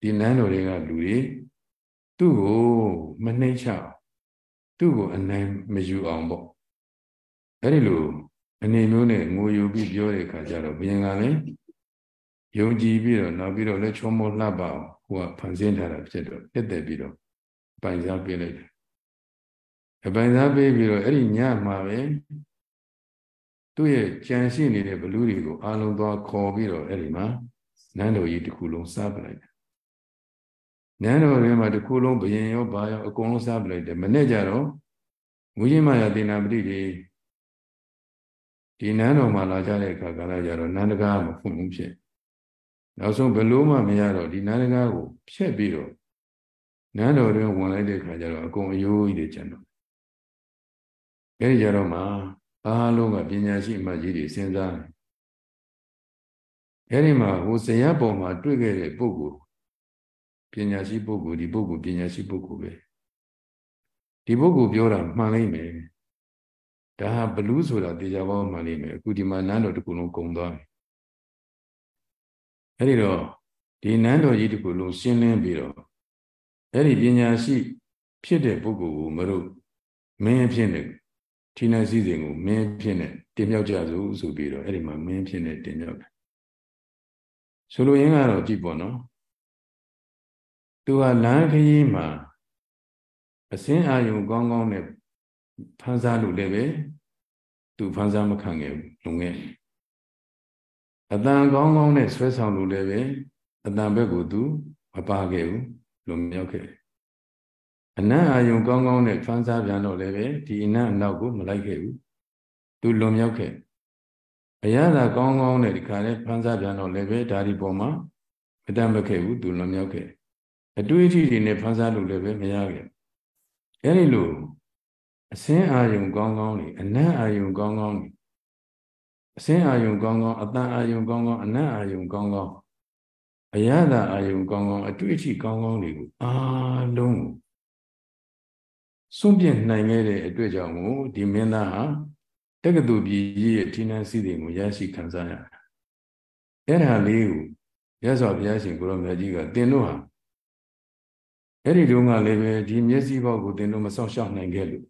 ဒီနန်းတော်တွေကလူတွေသူ့ကိုမနှိမ့်ချသူ့ကိုအနိုင်မယူအောင်ပေါ့အဲ့ဒီလိုအနေမျိုးနဲ့ငိုယူပြီးပြောတဲ့အခါကျတော့ဘုရင်ကလည်းယုံကြည်ပြီးတော့နောက်ပြီးတော့လက်ချုံမောလှပအောင်ဟိုကဖန်ဆင်းထားတာဖြစ်တော့တက်တက်ပြီးတော့ပိုင်စားပေးလိုက်တယ်အပိုင်စားပေးပြီးတော့အဲ့ဒီညမှာပဲ သူ့ရဲ့ကြံရှိနေတဲ့ဘလူးတွေကိုအာလုံးသွားခေါ်ပြီးတော့အဲ့ဒီမှာနန်းတော်ကြီးတစ်ခုလုံးစားပလိုက်တယ်နန်းတော်ထဲမှာတစ်ခုလုံးဘယင်ရောဘာရောအကုန်လုံးစားပလိုက်တယ်မနေ့ကျတော့ဝိဇိမယတေနာပတိတွေဒီနန်းတော်မှာလာကြတဲ့အခါကလည်းကြတော့နန်းတကားမဖွင့်ဘူးဖြစ်နောက်ဆုံးဘလို့မှမရတော့ဒီနန်းတကားကိုဖျက်ပြီးတော့နန်းတော်တွင်ဝင်လိုက်တဲ့အခါကျတော့အကုန်အယိုးကြီးတွေကျန်တော့အဲဒီကြတော့မှ အားလုံးကပညာရှိအမှကြီးတွေစဉ်းစားတယ်အဲဒီမှာဟိုဇယပုံမှာတွေ့ခဲ့တဲ့ပုဂ္ဂိုလ်ပညာရှိပုဂ္ဂိုလ်ဒီပုဂ္ဂိုလ်ပညာရှိပုဂ္ဂိုလ်ပဲဒီပုဂ္ဂိုလ်ပြောတာမှန်လိမ့်မယ်ဒါဟာဘလူးဆိုတာတရားပေါင်းမှန်လိမ့်မယ်အခုဒီမှာနန်းတော်တစ်ခုလုံးကုံသွားပြီအဲဒီတော့ဒီနန်းတော်ကြီးတစ်ခုလုံးရှင်းလင်းပြီးတော့အဲ့ဒီပညာရှိ ဖြစ်တဲ့ပုဂ္ဂိုလ်ကိုမတို့မင်းအဖြစ်နဲ့ ဌိနစည်းစိမ်ကိုမင်းဖြစ်နဲ့တင်မြောက်ကြစို့ဆိုပြီးတော့အဲ့ဒီမှာမင်းဖြစ်နဲ့တင်မြောက်တယ်ဆိုလိုရင်းကတော့ကြည့်ပေါ့နော်သူကလမ်းခရီးမှာအစင်းအာယုံကောင်းကောင်းနဲ့ဖန်ဆားလို့လည်းပဲသူဖန်ဆားမခံခဲ့ဘူးလုံခဲ့အတန်ကောင်းကောင်းနဲ့ဆွဲဆောင်လို့လည်းပဲအတန်ဘက်ကိုသူမပါခဲ့ဘူးလုံမြောက်ခဲ့ အနံ့အာယုံကောင်းကောင်းနဲ့ဖန်ဆားပြန်တော့လည်းပဲဒီအနံ့အနောက်ကိုမလိုက်ခဲ့ဘူးသူလွန်မြောက်ခဲ့အရသာကောင်းကောင်းနဲ့ဒီခါလေးဖန်ဆားပြန်တော့လည်းပဲဒါဒီပေါ်မှာမတမ်းမခဲ့ဘူးသူလွန်မြောက်ခဲ့အတွေ့အထိတွေနဲ့ဖန်ဆားလို့လည်းပဲမရခဲ့အဲဒီလိုအစင်းအာယုံကောင်းကောင်းနေအနံ့အာယုံကောင်းကောင်းနေအစင်းအာယုံကောင်းကောင်းအတန်အာယုံကောင်းကောင်းအနံ့အာယုံကောင်းကောင်းအရသာအာယုံကောင်းကောင်းအတွေ့အထိကောင်းကောင်းတွေကိုအားလုံးကို စွန့်ပြစ်နိုင်ခဲ့တဲ့အတွေ့အကြုံကိုဒီမင်းသားဟာတက္ကသိုလ်ပြည်ကြီးရဲ့ဌိနန်းစည်းစိမ်ကိုရရှိခံစားရတာအဲ့ဒါလေးကိုရသော်ဘုရားရှင်ကိုရောမြတ်ကြီးကတင်တို့ဟာအဲ့ဒီတုန်းကလည်းပဲဒီမျက်စိဘောက်ကိုတင်တို့မဆောက်ရှောက်နိုင်ခဲ့လို့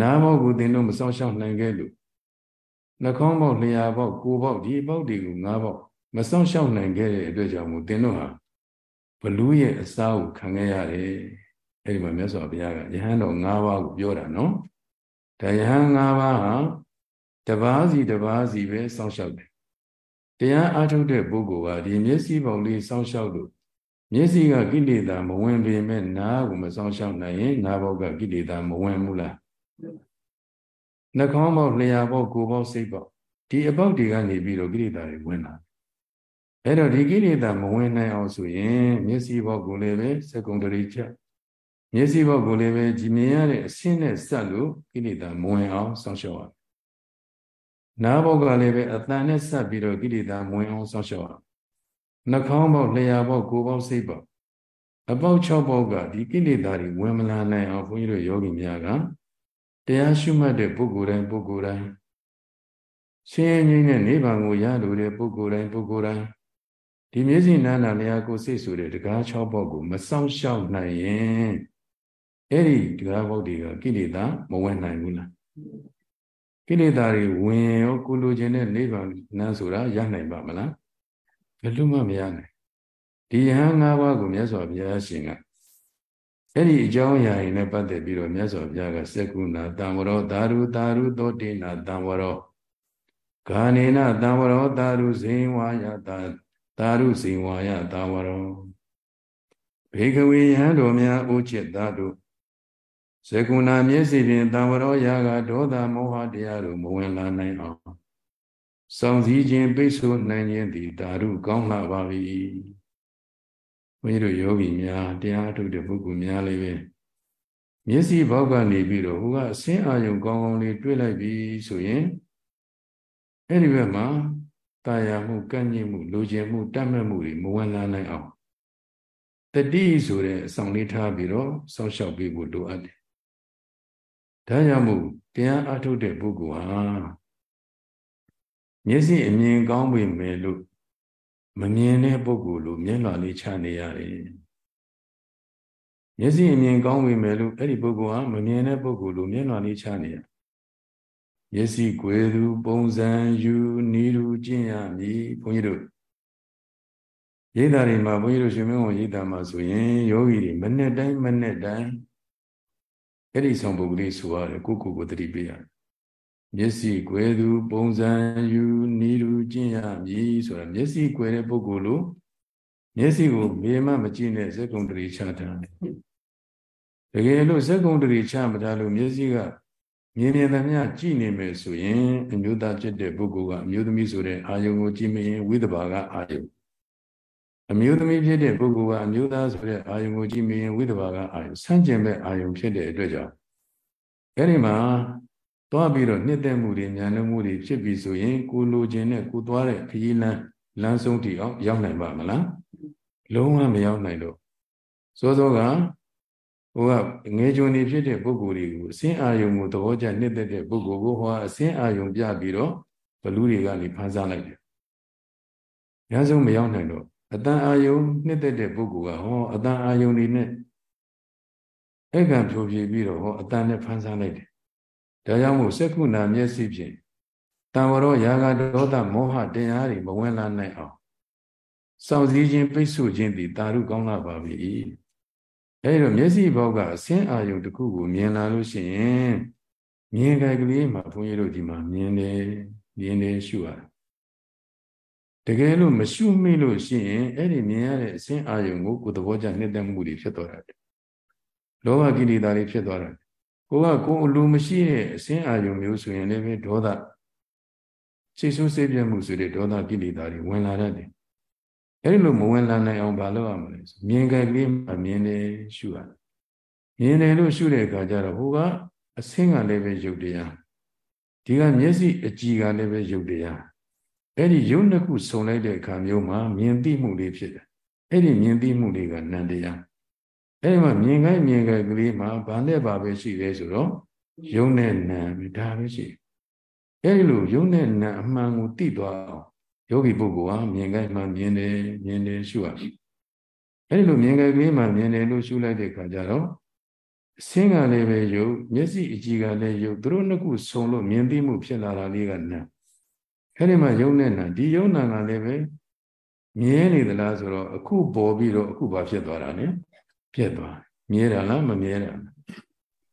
နားဘောက်ကိုတင်တို့မဆောက်ရှောက်နိုင်ခဲ့လို့နှာခေါင်းဘောက်လျှာဘောက်ကိုယ်ဘောက်ဒီဘောက်တွေကိုငါးဘောက်မဆောက်ရှောက်နိုင်ခဲ့တဲ့အတွက်ကြောင့်မို့တင်တို့ဟာဘလူးရဲ့အစားကိုခံခဲ့ရတယ် အဲ့ဒီမှာမြတ်စွာဘုရားကယဟန်တော်၅ပါးကိုပြောတာနော်ဒါယဟန်၅ပါးဟာတပါးစီတပါးစီပဲစောင့်ရှောက်တယ်တရားအားထုတ်တဲ့ပုဂ္ဂိုလ်ကဒီမျက်စိပုံလေးစောင့်ရှောက်လို့မျက်စိကကိလေသာမဝင်ပေမဲ့နားကိုမစောင့်ရှောက်နိုင်ရင်နားဘောက်ကကိလေသာမဝင်ဘူးလားနှာခေါင်းပေါက်လျှာပေါက်ကိုယ်ပေါက်စိတ်ပေါက်ဒီအပေါက်တွေကနေပြီးတော့ကိလေသာတွေဝင်လာအဲ့တော့ဒီကိလေသာမဝင်နိုင်အောင်ဆိုရင်မျက်စိဘောက်ကိုလည်းပဲစကုံတရီချက် မျက်စိဘောက်ကိုလည်းပဲကြည်မြင်ရတဲ့အဆင်းနဲ့စက်လို့ကိလေသာမဝင်အောင်စောင့်ရှောက်ရနားဘောက်ကလည်းပဲအတန်နဲ့ဆက်ပြီးတော့ကိလေသာမဝင်အောင်စောင့်ရှောက်ရနှာခေါင်းဘောက်လျှာဘောက်ကိုယ်ဘောက်စိတ်ဘောက်အပေါက်၆ပေါက်ကဒီကိလေသာတွေဝင်မလာနိုင်အောင်ဘုန်းကြီးတို့ယောဂီများကတရားရှုမှတ်တဲ့ပုဂ္ဂိုလ်တိုင်းပုဂ္ဂိုလ်တိုင်းဆင်းရဲငြိမ်းတဲ့နိဗ္ဗာန်ကိုရလိုတဲ့ပုဂ္ဂိုလ်တိုင်းပုဂ္ဂိုလ်တိုင်းဒီမျက်စိနာနာလျာကိုစိတ်ဆိုတဲ့တရား၆ပေါက်ကိုမဆောင်ရှောက်နိုင်ရင် အဲ့ဒီတရားပေါက်တွေကကိလေသာမဝင်နိုင်ဘူးလားကိလေသာတွေဝင်ရောကုလိုခြင်းတဲ့နိဗ္ဗာန်နန်းဆိုတာရနိုင်ပါမလားဘယ်လို့မှမရနိုင်ဒီယဟန်၅ပါးကိုမြတ်စွာဘုရားရှင်ကအဲ့ဒီအကြောင်းအရာတွေနဲ့ပတ်သက်ပြီးတော့မြတ်စွာဘုရားကစက္ကုဏတံဝရောသာရုသာရုသောတိနာတံဝရောဂာနေနတံဝရောသာရုဇိဝါယတာသာရုဇိဝါယတံဝရောဘေကဝေယံတော်များဥจิตသားတို့ စကုဏမျက်စိဖြင့်တံဝရောယာကဒေါသမောဟတရားတို့မဝင်လာနိုင်အောင်စောင့်စည်းခြင်းပိတ်ဆို့နိုင်ခြင်းသည်ဓာရုကောင်းလာပါ၏ဘုန်းကြီးတို့ယောဂီများတရားထုတ်တဲ့ပုဂ္ဂိုလ်များလည်းပဲမျက်စိဘောက်ကနေပြီးတော့ဟိုကအစင်းအာယုံကောင်းကောင်းလေးတွေ့လိုက်ပြီဆိုရင်အဲ့ဒီဘက်မှာတာယာမှုကန့်ညင်မှုလိုချင်မှုတတ်မှတ်မှုတွေမဝင်လာနိုင်အောင်တတိဆိုတဲ့အဆောင်လေးထားပြီးတော့စောင့်ရှောက်ပေးဖို့လိုအပ်တယ်။ ဒါကြောင့်မို့တရားအထုတ်တဲ့ပုဂ္ဂိုလ်ဟာမျက်စိအမြင်ကောင်းပြီမယ်လို့မမြင်တဲ့ပုဂ္ဂိုလ်လိုမျက်လွှာလေးချနေရတယ်မျက်စိအမြင်ကောင်းပြီမယ်လို့အဲ့ဒီပုဂ္ဂိုလ်ဟာမမြင်တဲ့ပုဂ္ဂိုလ်လိုမျက်လွှာလေးချနေရမျက်စိကွယ်သူပုံစံယူနီးသူကျင့်ရမည်ဘုန်းကြီးတို့ရိတ်တာတွေမှာဘုန်းကြီးတို့ရှင်မင်းဝန်ရိတ်တာမှာဆိုရင်ယောဂီတွေမနဲ့တိုင်းမနဲ့တိုင်း အဲ့ဒီဆောင်ပုဂ္ဂလိဆိုရတယ်ကိုကိုကိုတတိပေးရတယ်မျက်စိကွယ်သူပုံစံယူနီးသူကျင့်ရမည်ဆိုတာမျက်စိကွယ်တဲ့ပုဂ္ဂိုလ်လိုမျက်စိကိုမေမမကြည့်နဲ့ဇက်ကုံတရီချထားတယ်တကယ်လို့ဇက်ကုံတရီချမထားလို့မျက်စိကမြင်မြင်သမျှကြည့်နေမယ်ဆိုရင်အမျိုးသားဖြစ်တဲ့ပုဂ္ဂိုလ်ကအမျိုးသမီးဆိုတဲ့အာယုံကိုကြည့်မရင်ဝိသဘာကအာယုံ အမျိုးသမီးဖြစ်တဲ့ပုဂ္ဂိုလ်ကအမျိုးသားဆိုတဲ့အာယုံကိုကြည့်မရင်ဝိသဘာကအာယုံဆန့်ကျင်မဲ့အာယုံဖြစ်တဲ့အတွက်ကြောင့်အဲ့ဒီမှာသွားပြီးတော့နှစ်သက်မှုတွေညာနှမှုတွေဖြစ်ပြီဆိုရင်ကိုလိုချင်တဲ့ကိုသွားတဲ့ခရီးလမ်းလမ်းဆုံးထိအောင်ရောက်နိုင်ပါမလားလုံးဝမရောက်နိုင်တော့စောစောကဟိုကငယ်ကြုံနေဖြစ်တဲ့ပုဂ္ဂိုလ်တွေကိုအစင်းအာယုံကိုသဘောကျနှစ်သက်တဲ့ပုဂ္ဂိုလ်ကိုဟောအစင်းအာယုံပြပြီးတော့ဘလူတွေကနေဖန်ဆားလိုက်တယ်။ညာဆုံးမရောက်နိုင်တော့ အတန်အာယုံနှစ်သက်တဲ့ပုဂ္ဂိုလ်ကဟောအတန်အာယုံတွေနဲ့ဧကံဖြိုပြပြီးတော့ဟောအတန်နဲ့ဖန်ဆားလိုက်တယ်ဒါကြောင့်မို့စက္ခုနာမျက်စိဖြင့်တံဝရောယာဂဒေါသမောဟတရားတွေမဝင်လာနိုင်အောင်စောင့်စည်းခြင်းပိတ်ဆို့ခြင်းသည်တာရုကောင်းလာပါပြီအဲဒီတော့မျက်စိဘောက်ကအစင်းအာယုံတစ်ခုကိုမြင်လာလို့ရှိရင်မြင်ကြကလေးမှာဘုန်းကြီးတို့ဒီမှာမြင်တယ်မြင်တယ်ရှုရတယ် တကယ်လို့မရှုမိလို့ရှိရင်အဲ့ဒီမြင်ရတဲ့အစင်းအာယုံကိုကိုယ်သဘောကျနှစ်သက်မှုတွေဖြစ်သွားတယ်လောဘကိလေသာတွေဖြစ်သွားတယ်ကိုကကိုအလိုမရှိတဲ့အစင်းအာယုံမျိုးဆိုရင်လည်းပဲဒေါသစိတ်ဆိုးစိတ်ပြတ်မှုဆိုတဲ့ဒေါသကိလေသာတွေဝင်လာတတ်တယ်အဲဒီလိုမဝင်လာနိုင်အောင်ဘာလုပ်ရမလဲမြင်ကြကလေးမှမြင်တယ်ရှုရတယ်မြင်တယ်လို့ရှုတဲ့အခါကျတော့ဟိုကအစင်းကလည်းပဲယုတ်တရားဒီကမျက်စိအကြည်ကလည်းပဲယုတ်တရား အဲ့ဒီယုတ်နှစ်ခုစုံလိုက်တဲ့အခါမျိုးမှာမြင်သိမှုလေးဖြစ်တယ်အဲ့ဒီမြင်သိမှုလေးကနန္တရားအဲ့ဒီမှာမြင်ခိုင်းမြင်ခိုင်းကလေးမှာဘာနဲ့ဘာပဲရှိလဲဆိုတော့ယုံနဲ့နံဒါပဲရှိအဲ့ဒီလိုယုံနဲ့နံအမှန်ကိုသိသွားအောင်ယောဂီပုဂ္ဂိုလ်ဟာမြင်ခိုင်းမှမြင်တယ်မြင်တယ်ရှုရအဲ့ဒီလိုမြင်ခိုင်းကလေးမှမြင်တယ်လို့ရှုလိုက်တဲ့အခါကျတော့ဆင်းကလည်းပဲယုတ်မျက်စိအကြည့်ကလည်းယုတ်သူတို့နှစ်ခုဆုံလို့မြင်သိမှုဖြစ်လာတာလေးကနံ အဲ့ဒီမှာယုံနဲ့နံဒီယုံနံကလည်းပဲမြင်နေသလားဆိုတော့အခုပေါ်ပြီးတော့အခုဘာဖြစ်သွားတာလဲပြက်သွားမြဲတာလားမမြဲတာလား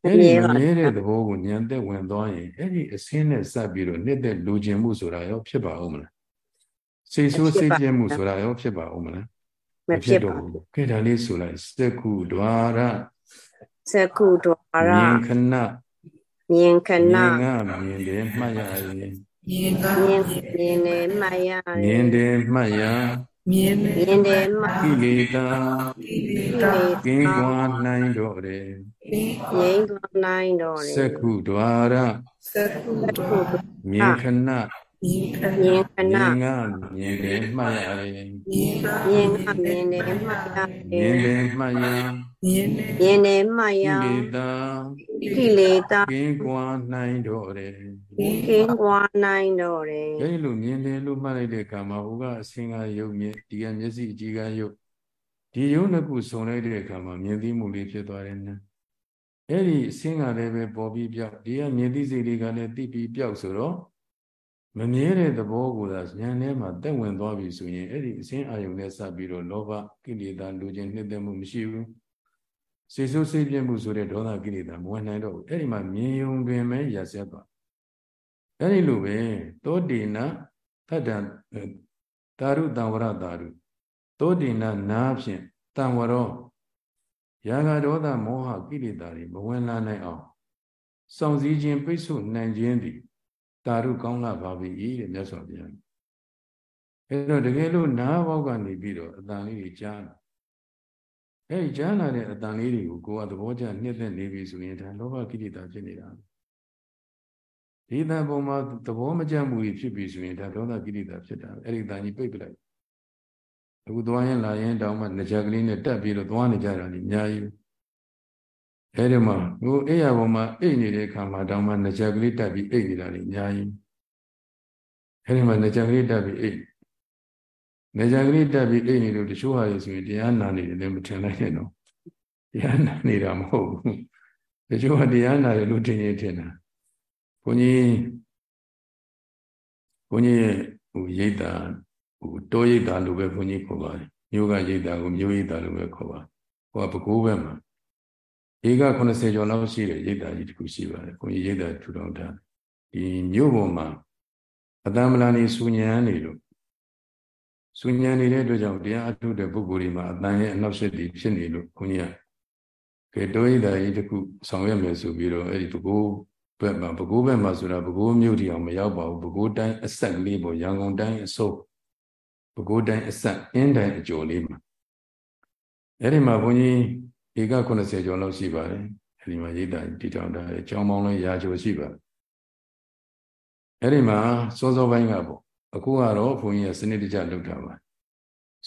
အဲ့ဒီမမြဲတဲ့သဘောကိုဉာဏ်သက်ဝင်သွားရင်အဲ့ဒီအစင်းနဲ့စပ်ပြီးတော့နှစ်သက်လူကျင်မှုဆိုတာရောဖြစ်ပါဦးမလားစိတ်ဆိုးစိတ်ပြည့်မှုဆိုတာရောဖြစ်ပါဦးမလားမဖြစ်ပါဘူးကဲဒါလေးဆိုလိုက်စက္ခုဒွါရစက္ခုဒွါရမြင်ခဏမြင်ခဏမြင်ကမြင်တယ်မှတ်ရရင် မြင်ကမြင်တယ်မှတ်ရမြင်တယ်မှတ်ရမြင်မြင်တယ်မှကိလေသာကိလေသာကင်းကွာနိုင်တော်တယ်ငြိမ်းသွားနိုင်တော်တယ်သက္ခုဒွါရသက္ခုဒွါရမြင်ခဏမြင်ခဏမြင်ကမြင်တယ်မှတ်ရတယ်မြင်ကမြင်တယ်မှတ်ရမြင်တယ်မှတ်ရ မြင်တယ်မှတ်ရကိလေသာကိလေသာကင်းကွာနိုင်တော့တယ်ကင်းကွာနိုင်တော့တယ်အဲဒီလိုမြင်တယ်လို့မှတ်လိုက်တဲ့အခါမှာဟိုကအစင်ကယုတ်မြင်ဒီကမျက်စိအကြည့်ကယုတ်ဒီယုတ်နှစ်ခုစုံလိုက်တဲ့အခါမှာမြင်သိမှုလေးဖြစ်သွားတယ်နော်အဲ့ဒီအစင်ကလည်းပဲပေါ်ပြီးပြောက်ဒီကမြင်သိစိတ်လေးကလည်းတိပြီးပြောက်ဆိုတော့မမြဲတဲ့သဘောကိုသာဉာဏ်ထဲမှာတက်ဝင်သွားပြီဆိုရင်အဲ့ဒီအစင်အာယုန်နဲ့စပ်ပြီးတော့လောဘကိလေသာလူချင်းနှစ်သက်မှုမရှိဘူး စေဆိုးစိတ်ပြည့်မှုဆိုတဲ့ဒေါသကိလေသာမဝင်နိုင်တော့ဘူးအဲ့ဒီမှာမြင်ယုံပင်ပဲရဆက်သွားအဲ့ဒီလိုပဲသောတိနာသတ္တံတာရုတံဝရတာရုသောတိနာနာဖြင့်တံဝရောယာဂဒေါသမောဟကိလေသာတွေမဝင်လာနိုင်အောင်စောင့်စည်းခြင်းပိတ်ဆို့နိုင်ခြင်းသည်တာရုကောင်းလာပါပြီတဲ့မြတ်စွာဘုရားအဲတော့တကယ်လို့နားဘောက်ကနေပြီးတော့အတန်လေးတွေကြားလာ အဲဒီကြားလာတဲ့အတန်လေးတွေကိုကိုယ်ကသဘောကျနှစ်သက်နေပြီဆိုရင်ဒါလောဘကိလေသာဖြစ်နေတာဒီတန်ပုံမှာသဘောမကျမှုတွေဖြစ်ပြီဆိုရင်ဒါဒေါသကိလေသာဖြစ်တာအဲ့ဒီတန်ကြီးပိတ်ပလိုက်အခုသွားရင်လာရင်တောင်မှငကြကလေးနဲ့တက်ပြီးတော့သွားနေကြတာကြီးအများကြီးအဲ့ဒီမှာဟိုအိယာပေါ်မှာအိတ်နေတဲ့အခါမှာတောင်မှငကြကလေးတက်ပြီးအိတ်နေတာကြီးအများကြီးအဲ့ဒီမှာငကြကလေးတက်ပြီးအိတ် ငကြကလေးတက်ပြီးအိတ်နေလို့တချို့ဟာတွေဆိုရင်တရားနာနေတယ်လည်းမထင်လိုက်နဲ့တော့တရားနာနေတာမဟုတ်ဘူးတချို့ကတရားနာတယ်လို့ထင်ရင်ထင်တာဘုန်းကြီးဘုန်းကြီးရဲ့ဟိုရိတ်တာဟိုတောရိတ်တာလို့ပဲဘုန်းကြီးခေါ်ပါတယ်မြို့ကရိတ်တာကိုမြို့ရိတ်တာလို့ပဲခေါ်ပါဟိုကပကိုးဘက်မှာဧက80ကျော်လောက်ရှိတဲ့ရိတ်တာကြီးတစ်ခုရှိပါတယ်ဘုန်းကြီးရိတ်တာထူထောင်ထားဒီမြို့ပေါ်မှာအတ္တမလာနေစူညံနေလို့ စူညံနေတဲ့အတွက်ကြောင့်တရားအထုတဲ့ပုဂ္ဂိုလ်တွေမှာအတန်ရဲ့အနောက်ဆက်တွေဖြစ်နေလို့ဘုန်းကြီးကကဲတောရိတ်တာကြီးတစ်ခုဆောင်ရွက်မယ်ဆိုပြီးတော့အဲ့ဒီပကိုးဘက်မှာပဲခူးဘက်မှာဆိုတာပဲခူးမြို့တီအောင်မရောက်ပါဘူးပဲခူးတိုင်းအဆက်ကလေးပေါ့ရန်ကုန်တိုင်းအစိုးပဲခူးတိုင်းအဆက်အင်းတိုင်းအကျော်လေးမှာအဲ့ဒီမှာဘုန်းကြီးဧက80ကျော်လောက်ရှိပါတယ်အဲ့ဒီမှာရိတ်တာတီတောင်တာကျောင်းပေါင်းလဲရာကျော်ရှိပါတယ်အဲ့ဒီမှာစောစောပိုင်းကပေါ့ အခုကတော့ဘုန်းကြီးကစနစ်တကျလုပ်တာပါ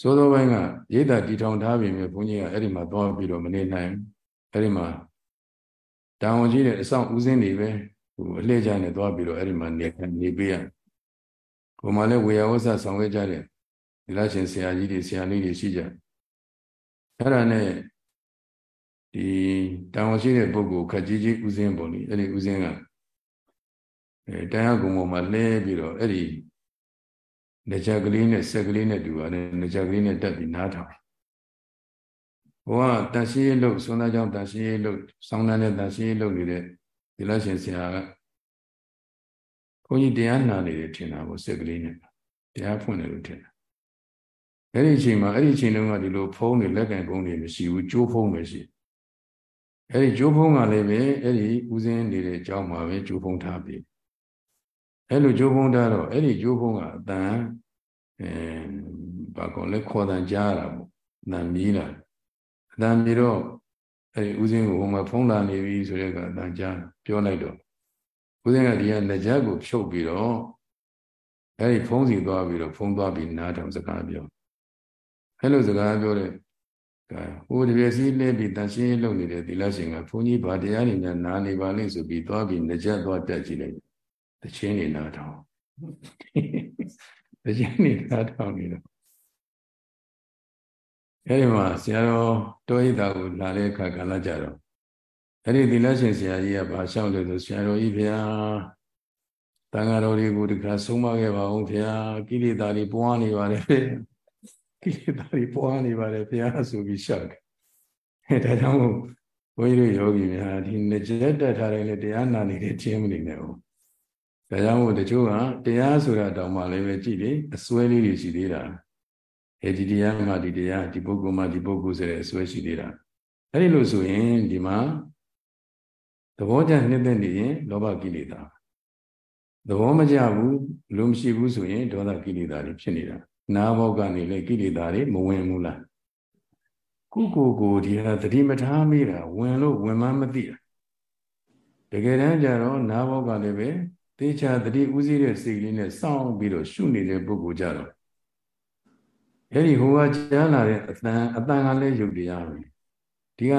စောစောပိုင်းကရိတ်တာတီထောင်ထားပြီမြေဘုန်းကြီးကအဲ့ဒီမှာသွားပြီးတော့မနေနိုင်အဲ့ဒီမှာတာဝန်ကြီးတဲ့အဆောင်ဦးစင်းတွေပဲဟိုအလှည့်ကြနေသွားပြီးတော့အဲ့ဒီမှာနေနေပေးရဟိုမှာလည်းဝေယဝဆဆောင်ခဲ့ကြတဲ့ဒီလားရှင်ဆရာကြီးတွေဆရာလေးတွေရှိကြအဲ့ဒါနဲ့ဒီတာဝန်ရှိတဲ့ပုဂ္ဂိုလ်ခက်ကြီးကြီးဦးစင်းပုံလေးအဲ့ဒီဦးစင်းကအဲတရားကုံပေါ်မှာလဲပြီးတော့အဲ့ဒီ နေကြကလေးနဲ့ဆက်ကလေးနဲ့တူပါတယ်နေကြကလေးနဲ့တက်ပြီးနားထောင်ဘဝတန်ရှင်းရေးလို့သုံးသားကြောင့်တန်ရှင်းရေးလို့စောင်းတန်းနဲ့တန်ရှင်းရေးလို့နေတဲ့ဒီလရှင်ဆရာကဘုန်းကြီးတရားနာနေတယ်ထင်တာပေါ့စက်ကလေးနဲ့တရားဖွင့်တယ်လို့ထင်တာအဲ့ဒီအချိန်မှာအဲ့ဒီအချိန်တုန်းကဒီလိုဖုံးတွေလက်ကင်ဖုံးတွေမရှိဘူးကြိုးဖုံးပဲရှိအဲ့ဒီကြိုးဖုံးကလည်းပဲအဲ့ဒီဦးစင်းနေတဲ့အကြောင်းမှာပဲကြိုးဖုံးထားပြီ အဲ့လိုကြိုးဖုံးထားတော့အဲ့ဒီကြိုးဖုံးကအတန်အဲဘာကောလဲခေါ်တန်ကြားရတာပေါ့အတန်မြည်လာအတန်မြည်တော့အဲ့ဒီဦးစင်းကိုဟိုမှာဖုံးလာနေပြီဆိုတဲ့ကအတန်ကြားပြောလိုက်တော့ဦးစင်းကဒီကလက်ချက်ကိုဖြုတ်ပြီးတော့အဲ့ဒီဖုံးစီသွားပြီးတော့ဖုံးသွားပြီးနားထောင်စကားပြောအဲ့လိုစကားပြောတဲ့ကဲဟိုတပြည့်စည်းလဲပြီးတန်ရှင်းလုပ်နေတဲ့သီလရှင်ကဘုန်းကြီးဗာတရားနေညာနားနေပါလိမ့်ဆိုပြီးသွားပြီးလက်ချက်သွားတက်ကြည့်လိုက် တချင်းနေနားထောင်တချင်းနေနားထောင်နေတော့အဲ့ဒီမှာဆရာတော်တောဟိတာကိုလာတဲ့အခါကလည်းကြတော့အဲ့ဒီသီလရှင်ဆရာကြီးကဘာလျှောက်လဲဆိုဆရာတော်ကြီးဗျာတန်ဃာတော်တွေကိုဒီကဆုံးမခဲ့ပါဦးဗျာကိလေသာတွေပွားနေပါတယ်ဗျကိလေသာတွေပွားနေပါတယ်ဗျာဆိုပြီးလျှောက်တယ်အဲဒါကြောင့်မို့ဘုန်းကြီးတို့ယောဂီများဒီငကြက်တက်ထားတယ်လေတရားနာနေတဲ့ခြင်းမနေနဲ့ဟုတ် ဒါကြောင့်မို့တချို့ကတရားဆိုတာတောင်မှလည်းပဲကြည့်လေအစွဲလေးတွေရှိသေးတာအဲဒီတရားမှဒီတရားဒီပုဂ္ဂိုလ်မှဒီပုဂ္ဂိုလ်ဆိုတဲ့အစွဲရှိသေးတာအဲ့ဒီလိုဆိုရင်ဒီမှာသဘောကျနှစ်သက်နေရင်လောဘကိလေသာသဘောမကျဘူးလူမရှိဘူးဆိုရင်ဒေါသကိလေသာတွေဖြစ်နေတာနာဘောကနေလေကိလေသာတွေမဝင်ဘူးလားကုကိုကိုဒီဟာသတိမထားမိတာဝင်လို့ဝင်မှမသိတာတကယ်တမ်းကျတော့နာဘောကလည်းပဲ တေချာတတိဥစည်းတဲ့စိတ်လေးနဲ့စောင့်ပြီးတော့ရှုနေတဲ့ပုဂ္ဂိုလ်ကြတော့အဲ့ဒီဟိုကကြားလာတဲ့အတန်အတန်ကလည်းယုတ်တရားပဲဒီက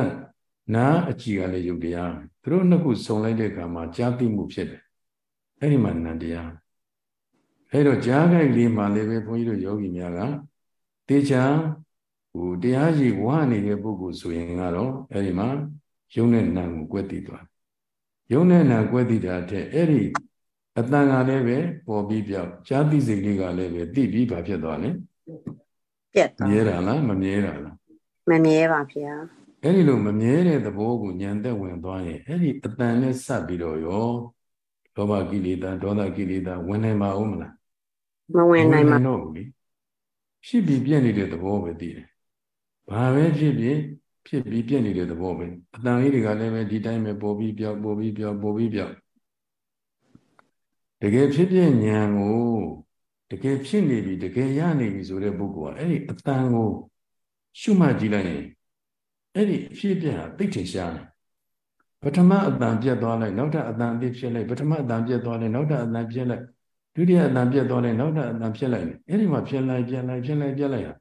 နာအကြည်ကလည်းယုတ်တရားပဲသူတို့နှစ်ခုစုံလိုက်တဲ့အခါမှာကြားသိမှုဖြစ်တယ်အဲ့ဒီမှာနန္တရားအဲ့တော့ကြားခိုက်လေးမှာလည်းပဲဘုန်းကြီးတို့ယောဂီများကတေချာဟိုတရားကြီးဝါနေတဲ့ပုဂ္ဂိုလ်ဆိုရင်ကတော့အဲ့ဒီမှာယုံနဲ့နာကိုကွက်တည်သွားယုံနဲ့နာကွက်တည်တာတဲ့အဲ့ဒီ အတန်ကလည်းပဲပေါ်ပြီးပြောက်ကြားသိစိတ်လေးကလည်းပဲသိပြီးဘာဖြစ်သွားလဲပြက်သွားမြဲတာလားမမြဲတာလားမမြဲပါဗျာအဲ့ဒီလိုမမြဲတဲ့သဘောကိုဉာဏ်သက်ဝင်သွားရင်အဲ့ဒီအတန်နဲ့ဆက်ပြီးတော့ရောလောဘကိလေသာဒေါသကိလေသာဝင်နိုင်ပါဦးမလားမဝင်နိုင်ပါတော့ဘူးလေဖြစ်ပြီးပြည့်နေတဲ့သဘောပဲသိတယ်ဘာပဲဖြစ်ဖြစ်ဖြစ်ပြီးပြည့်နေတဲ့သဘောပဲအတန်လေးတွေကလည်းပဲဒီတိုင်းပဲပေါ်ပြီးပြောက်ပေါ်ပြီးပြောက်ပေါ်ပြီးပြောက် တကယ်ဖြစ်ပြဉာဏ်ကိုတကယ်ဖြစ်နေပြီတကယ်ရနေပြီဆိုတဲ့ပုဂ္ဂိုလ်ကအဲ့ဒီအတန်ကိုရှုမှတ်ကြည့်လိုက်ရင်အဲ့ဒီအဖြစ်ပြသိထင်ရှားတယ်ပထမအတန်ပြတ်သွားလိုက်နောက်ထပ်အတန်အသစ်ဖြစ်လိုက်ပထမအတန်ပြတ်သွားလိုက်နောက်ထပ်အတန်ပြတ်လိုက်ဒုတိယအတန်ပြတ်သွားလိုက်နောက်ထပ်အတန်ဖြစ်လိုက်အဲ့ဒီမှာဖြစ်လိုက်ပြတ်လိုက်ဖြစ်လိုက်ပြတ်လိုက်ဟာ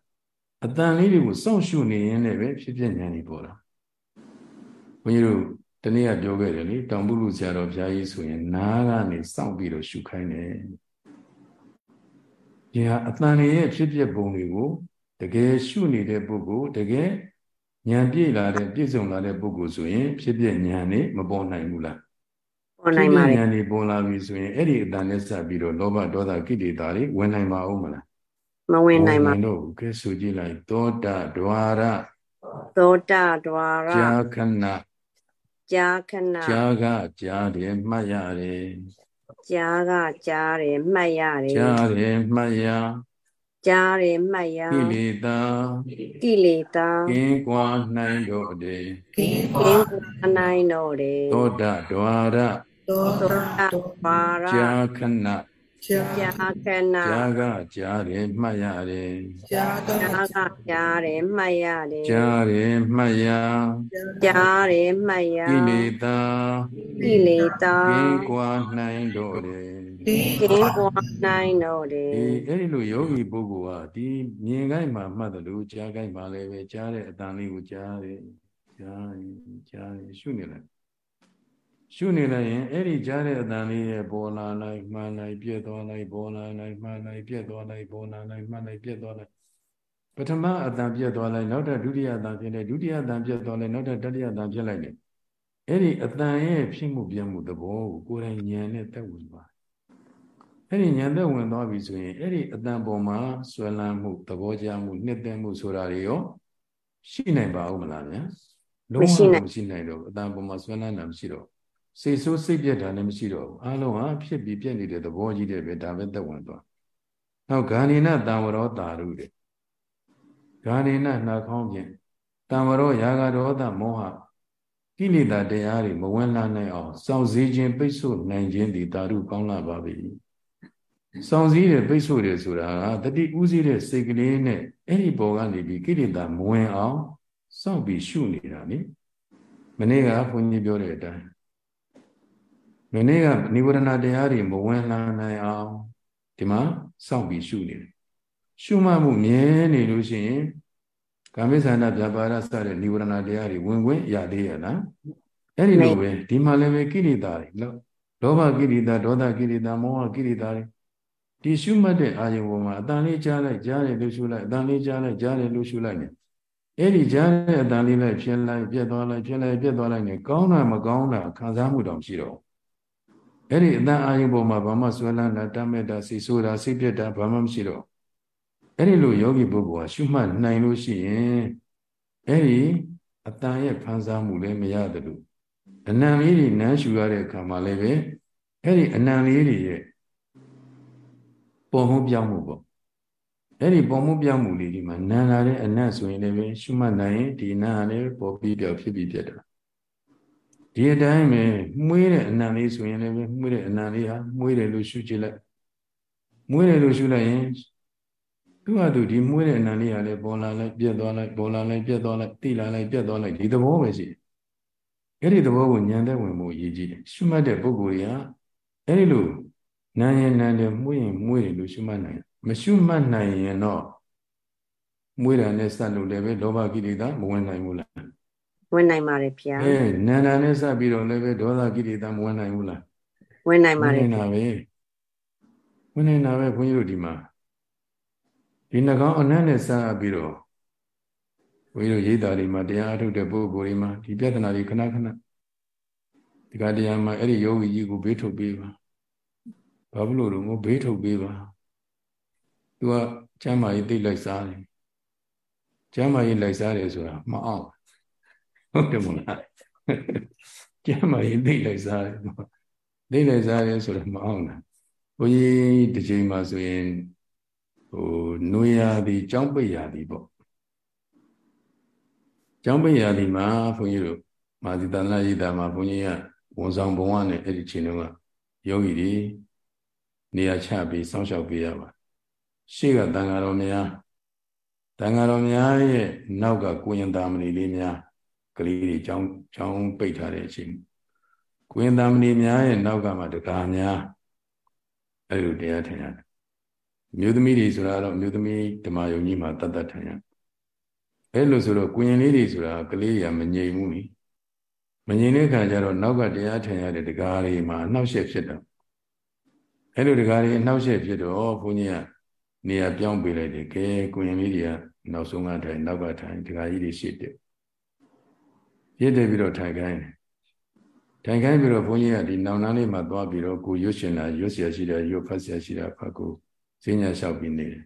အတန်လေးတွေကိုစောင့်ရှုနေရင်းနဲ့ပဲဖြစ်ဖြစ်ဉာဏ်ကြီးပေါ်တာဘုန်းကြီးတို့ တနေ့ကပြောခဲ့တယ်လေတောင်ပုလူဆရာတော်ဘုရားကြီးဆိုရင် နားကနေစောင့်ပြီးတော့ရှုခိုင်းတယ်ဒီဟာအတန်လေးရဲ့ဖြစ်ဖြစ်ပုံတွေကိုတကယ်ရှုနေတဲ့ပုဂ္ဂိုလ်တကယ်ဉာဏ်ပြည့်လာတဲ့ပြည့်စုံလာတဲ့ပုဂ္ဂိုလ်ဆိုရင် ဖြစ်ဖြစ်ဉာဏ်နဲ့မပေါ်နိုင်ဘူးလားပေါ်နိုင်ပါတယ်ဉာဏ်นี่ပေါ်လာပြီဆိုရင်အဲ့ဒီအတန်နဲ့ဆက်ပြီးတော့လောဘဒေါသကိလေသာတွေဝင်နိုင်ပါဦးမလားမဝင်နိုင်ပါဘူးကဲဆိုကြည့်လိုက်သောတာဒွါရသောတာဒွါရကြာခဏ ကြာခဏကြာကကြားတယ်မှတ်ရတယ်ကြာကကြားတယ်မှတ်ရတယ်ကြားတယ်မှတ်ရကြားတယ်မှတ်ရကိလေသာကိလေသာကင်းကွာနိုင်တော့တယ်ကင်းကွာနိုင်တော့တယ်သောတာဒွါရသောတာဒွါရကြာခဏ ကြာခဏကြာကကြားတယ်မှတ်ရတယ်ကြာကကြားတယ်မှတ်ရတယ်ကြားတယ်မှတ်ရကြားတယ်မှတ်ရကိလေသာကိလေသာကင်းကွာနိုင်တော့တယ်ကင်းကွာနိုင်တော့တယ်အေးအဲ့ဒီလိုယောဂီပုဂ္ဂိုလ်ဟာဒီမြင်ကိုက်မှာမှတ်တယ်လို့ကြားကိုက်မှာလည်းပဲကြားတဲ့အတန်လေးကိုကြားတယ်ကြားကြားရှုနေလိုက် ရှုနေလိုက်ရင်အဲ့ဒီကြားတဲ့အတန်လေးရဲ့ပေါ်လာလိုက်မှန်လိုက်ပြက်သွားလိုက်ပေါ်လာလိုက်မှန်လိုက်ပြက်သွားလိုက်ပေါ်လာလိုက်မှန်လိုက်ပြက်သွားလိုက်ပထမအတန်ပြက်သွားလိုက်နောက်ထပ်ဒုတိယအတန်ပြက်လိုက်ဒုတိယအတန်ပြက်သွားလိုက်နောက်ထပ်တတိယအတန်ပြက်လိုက်တယ်အဲ့ဒီအတန်ရဲ့ဖြစ်မှုပြမှုသဘောကိုကိုယ်တိုင်ဉာဏ်နဲ့သက်ဝင်သွားအဲ့ဒီဉာဏ်သက်ဝင်သွားပြီဆိုရင်အဲ့ဒီအတန်ပေါ်မှာဆွဲလန်းမှုသဘောကျမှုနှစ်သက်မှုဆိုတာတွေရောရှိနိုင်ပါဦးမလားဗျာလုံးဝမရှိနိုင်တော့အတန်ပေါ်မှာဆွဲလန်းတာမရှိတော့ စိတ်ဆိုးစိတ်ပြက်တာလည်းမရှိတော့ဘူးအလုံးဟာဖြစ်ပြီးပြက်နေတဲ့သဘောကြီးတဲ့ပဲဒါပဲသက်ဝင်သွားနောက်ဂာနိနတံဝရောတာရုတဲ့ဂာနိနနှာခေါင်းဖြင့်တံဝရောယာဂဒေါသမောဟကိလေသာတရားတွေမဝင်လာနိုင်အောင်စောင့်စည်းခြင်းပိတ်ဆို့နိုင်ခြင်းဒီတာရုကောင်းလာပါပြီစောင့်စည်းတယ်ပိတ်ဆို့တယ်ဆိုတာကတတိဥစည်းတဲ့စိတ်ကလေးနဲ့အဲ့ဒီပေါ်ကနေပြီးကိလေသာမဝင်အောင်စောင့်ပြီးရှုနေတာနိမနေ့ကဘုန်းကြီးပြောတဲ့အတိုင်း မနေ့ကနိဗ္ဗာန်တရားတွေမဝင်လာနိုင်အောင်ဒီမှာစောင့်ပြီးရှုနေတယ်ရှုမှတ်မှုမြဲနေလို့ရှိရင်ကာမိသန္တာပြပါရစတဲ့နိဗ္ဗာန်တရားတွေဝင်ခွင့်ရသေးရလားအဲ့ဒီလိုပဲဒီမှာလည်းပဲကိလေသာတွေလောဘကိလေသာဒေါသကိလေသာမောဟကိလေသာတွေဒီရှုမှတ်တဲ့အာယုံပေါ်မှာအတန်လေးကြားလိုက်ကြားတယ်လို့ရှုလိုက်အတန်လေးကြားလိုက်ကြားတယ်လို့ရှုလိုက်နေအဲ့ဒီကြားတဲ့အတန်လေးလိုက်ဖြစ်လိုက်ပြက်သွားလိုက်ဖြစ်လိုက်ပြက်သွားလိုက်နေကောင်းတာမကောင်းတာခံစားမှုတောင်ရှိတော့ အဲ့ဒီအတန်အာယုံပေါ်မှာဘာမှဆွဲလန်းတာတတ်မဲ့တာစိတ်ဆိုးတာစိတ်ပြက်တာဘာမှမရှိတော့အဲ့ဒီလိုယောဂီပုဂ္ဂိုလ်ဟာရှုမှတ်နိုင်လို့ရှိရင်အဲ့ဒီအတန်ရဲ့ခံစားမှုလည်းမရတယ်လို့အနံလေးတွေနမ်းရှူရတဲ့အခါမှာလည်းပဲအဲ့ဒီအနံလေးတွေရဲ့ပေါ်မှုပြောင်းမှုပေါ့အဲ့ဒီပေါ်မှုပြောင်းမှုလေးဒီမှာနံလာတဲ့အနတ်ဆိုရင်လည်းရှုမှတ်နိုင်ရင်ဒီနံကလည်းပေါ်ပြီးပြောင်းဖြစ်ပြီးပြတ်တာ ဒီအတိုင်းပဲမွေးတဲ့အနံလေးဆိုရင်လည်းမွေးတဲ့အနံလေးဟာမွေးတယ်လို့ရှုကြည့်လိုက်မွေးတယ်လို့ရှုလိုက်ရင်သူ့ဟာသူဒီမွေးတဲ့အနံလေးဟာလည်းပေါ်လာလိုက်ပြတ်သွားလိုက်ပေါ်လာလိုက်ပြတ်သွားလိုက်တိလာလိုက်ပြတ်သွားလိုက်ဒီသဘောပဲရှိတယ်အဲ့ဒီသဘောကိုဉာဏ်သက်ဝင်မှုအရေးကြီးတယ်ရှုမှတ်တဲ့ပုဂ္ဂိုလ်ကအဲ့ဒီလိုနာရင်နာတယ်မှုရင်မှုရင်လို့ရှုမှတ်နိုင်မရှုမှတ်နိုင်ရင်တော့မွေးတာနဲ့စပ်လို့လည်းပဲလောဘကိလေသာမဝင်နိုင်ဘူးလား ဝင်နိုင်ပါတယ်ဗျာအဲနာနာနဲ့စပ်ပြီးတော့လည်းပဲဒေါသကိလေသာမဝင်နိုင်ဘူးလားဝင်နိုင်ပါတယ်ဝင်နိုင်တာပဲဝင်နိုင်တာပဲဘုန်းကြီးတို့ဒီမှာဒီနှကောင်အနတ်နဲ့စပ်ပြီးတော့ဘုန်းကြီးတို့ရိတ်တာတွေမှာတရားအထုတ်တဲ့ပုဂ္ဂိုလ်တွေမှာဒီပြဿနာတွေခဏခဏဒီကတရားမှာအဲ့ဒီယောဂီကြီးကိုဘေးထုတ်ပေးပါဘာဖြစ်လို့တော့ဘေးထုတ်ပေးပါသူကကျမ်းမာရေးသိလိုက်စားတယ်ကျမ်းမာရေးလိုက်စားတယ်ဆိုတာမအောင် ဟုတ်တယ်မလားကျမ်းမာရေးသိလိုက်စားတယ်သိလိုက်စားတယ်ဆိုတာမအောင်လားဘုန်းကြီးတစ်ချိန်မှာဆိုရင်ဟိုနွေရာသီကျောင်းပိတ်ရာသီပေါ့ကျောင်းပိတ်ရာသီမှာဘုန်းကြီးတို့မာသီတန်လာရိတာမှာဘုန်းကြီးကဝန်ဆောင်ဘုံကနဲ့အဲ့ဒီချိန်တုန်းကယောဂီတွေနေရာချပြီးစောင့်ရှောက်ပေးရပါရှေ့ကတန်ဃာတော်များတန်ဃာတော်များရဲ့နောက်ကကိုရင်သားမဏီလေးများ ကလေးတွေចောင်းចောင်းပိတ်ထားတဲ့အချိန်ကိုရင်သားမဏီများရဲ့နောက်ကမှတကားများအဲ့လိုတရားထင်ရတယ်မျိုးသမီးတွေဆိုတာတော့မျိုးသမီးဓမ္မယုံကြီးမှာတတ်တတ်ထင်ရအဲ့လိုဆိုတော့ကိုရင်လေးတွေဆိုတာကလေးတွေကမငြိမ်ဘူးလေမငြိမ်တဲ့ခါကျတော့နောက်ကတရားထင်ရတဲ့တကားလေးမှာအနှောက်အယှက်ဖြစ်တော့အဲ့လိုတကားလေးအနှောက်အယှက်ဖြစ်တော့ဘုန်းကြီးကနေရာပြောင်းပေးလိုက်တယ်ကဲကိုရင်လေးတွေကနောက်ဆုံးကထိုင်နောက်ကထိုင်ဒကာကြီးတွေရှေ့တက် ရစ်တယ်ပြီးတော့ထိုင်ခိုင်းတယ်ထိုင်ခိုင်းပြီးတော့ဘုန်းကြီးကဒီနောင်နာလေးမှာသွားပြီးတော့ကိုရွတ်ရှင်လာရွတ်เสียရှိတယ်ရွတ်ဖတ်เสียရှိတာဖတ်ကိုဈဉ္ညာလျှောက်ပြီးနေတယ်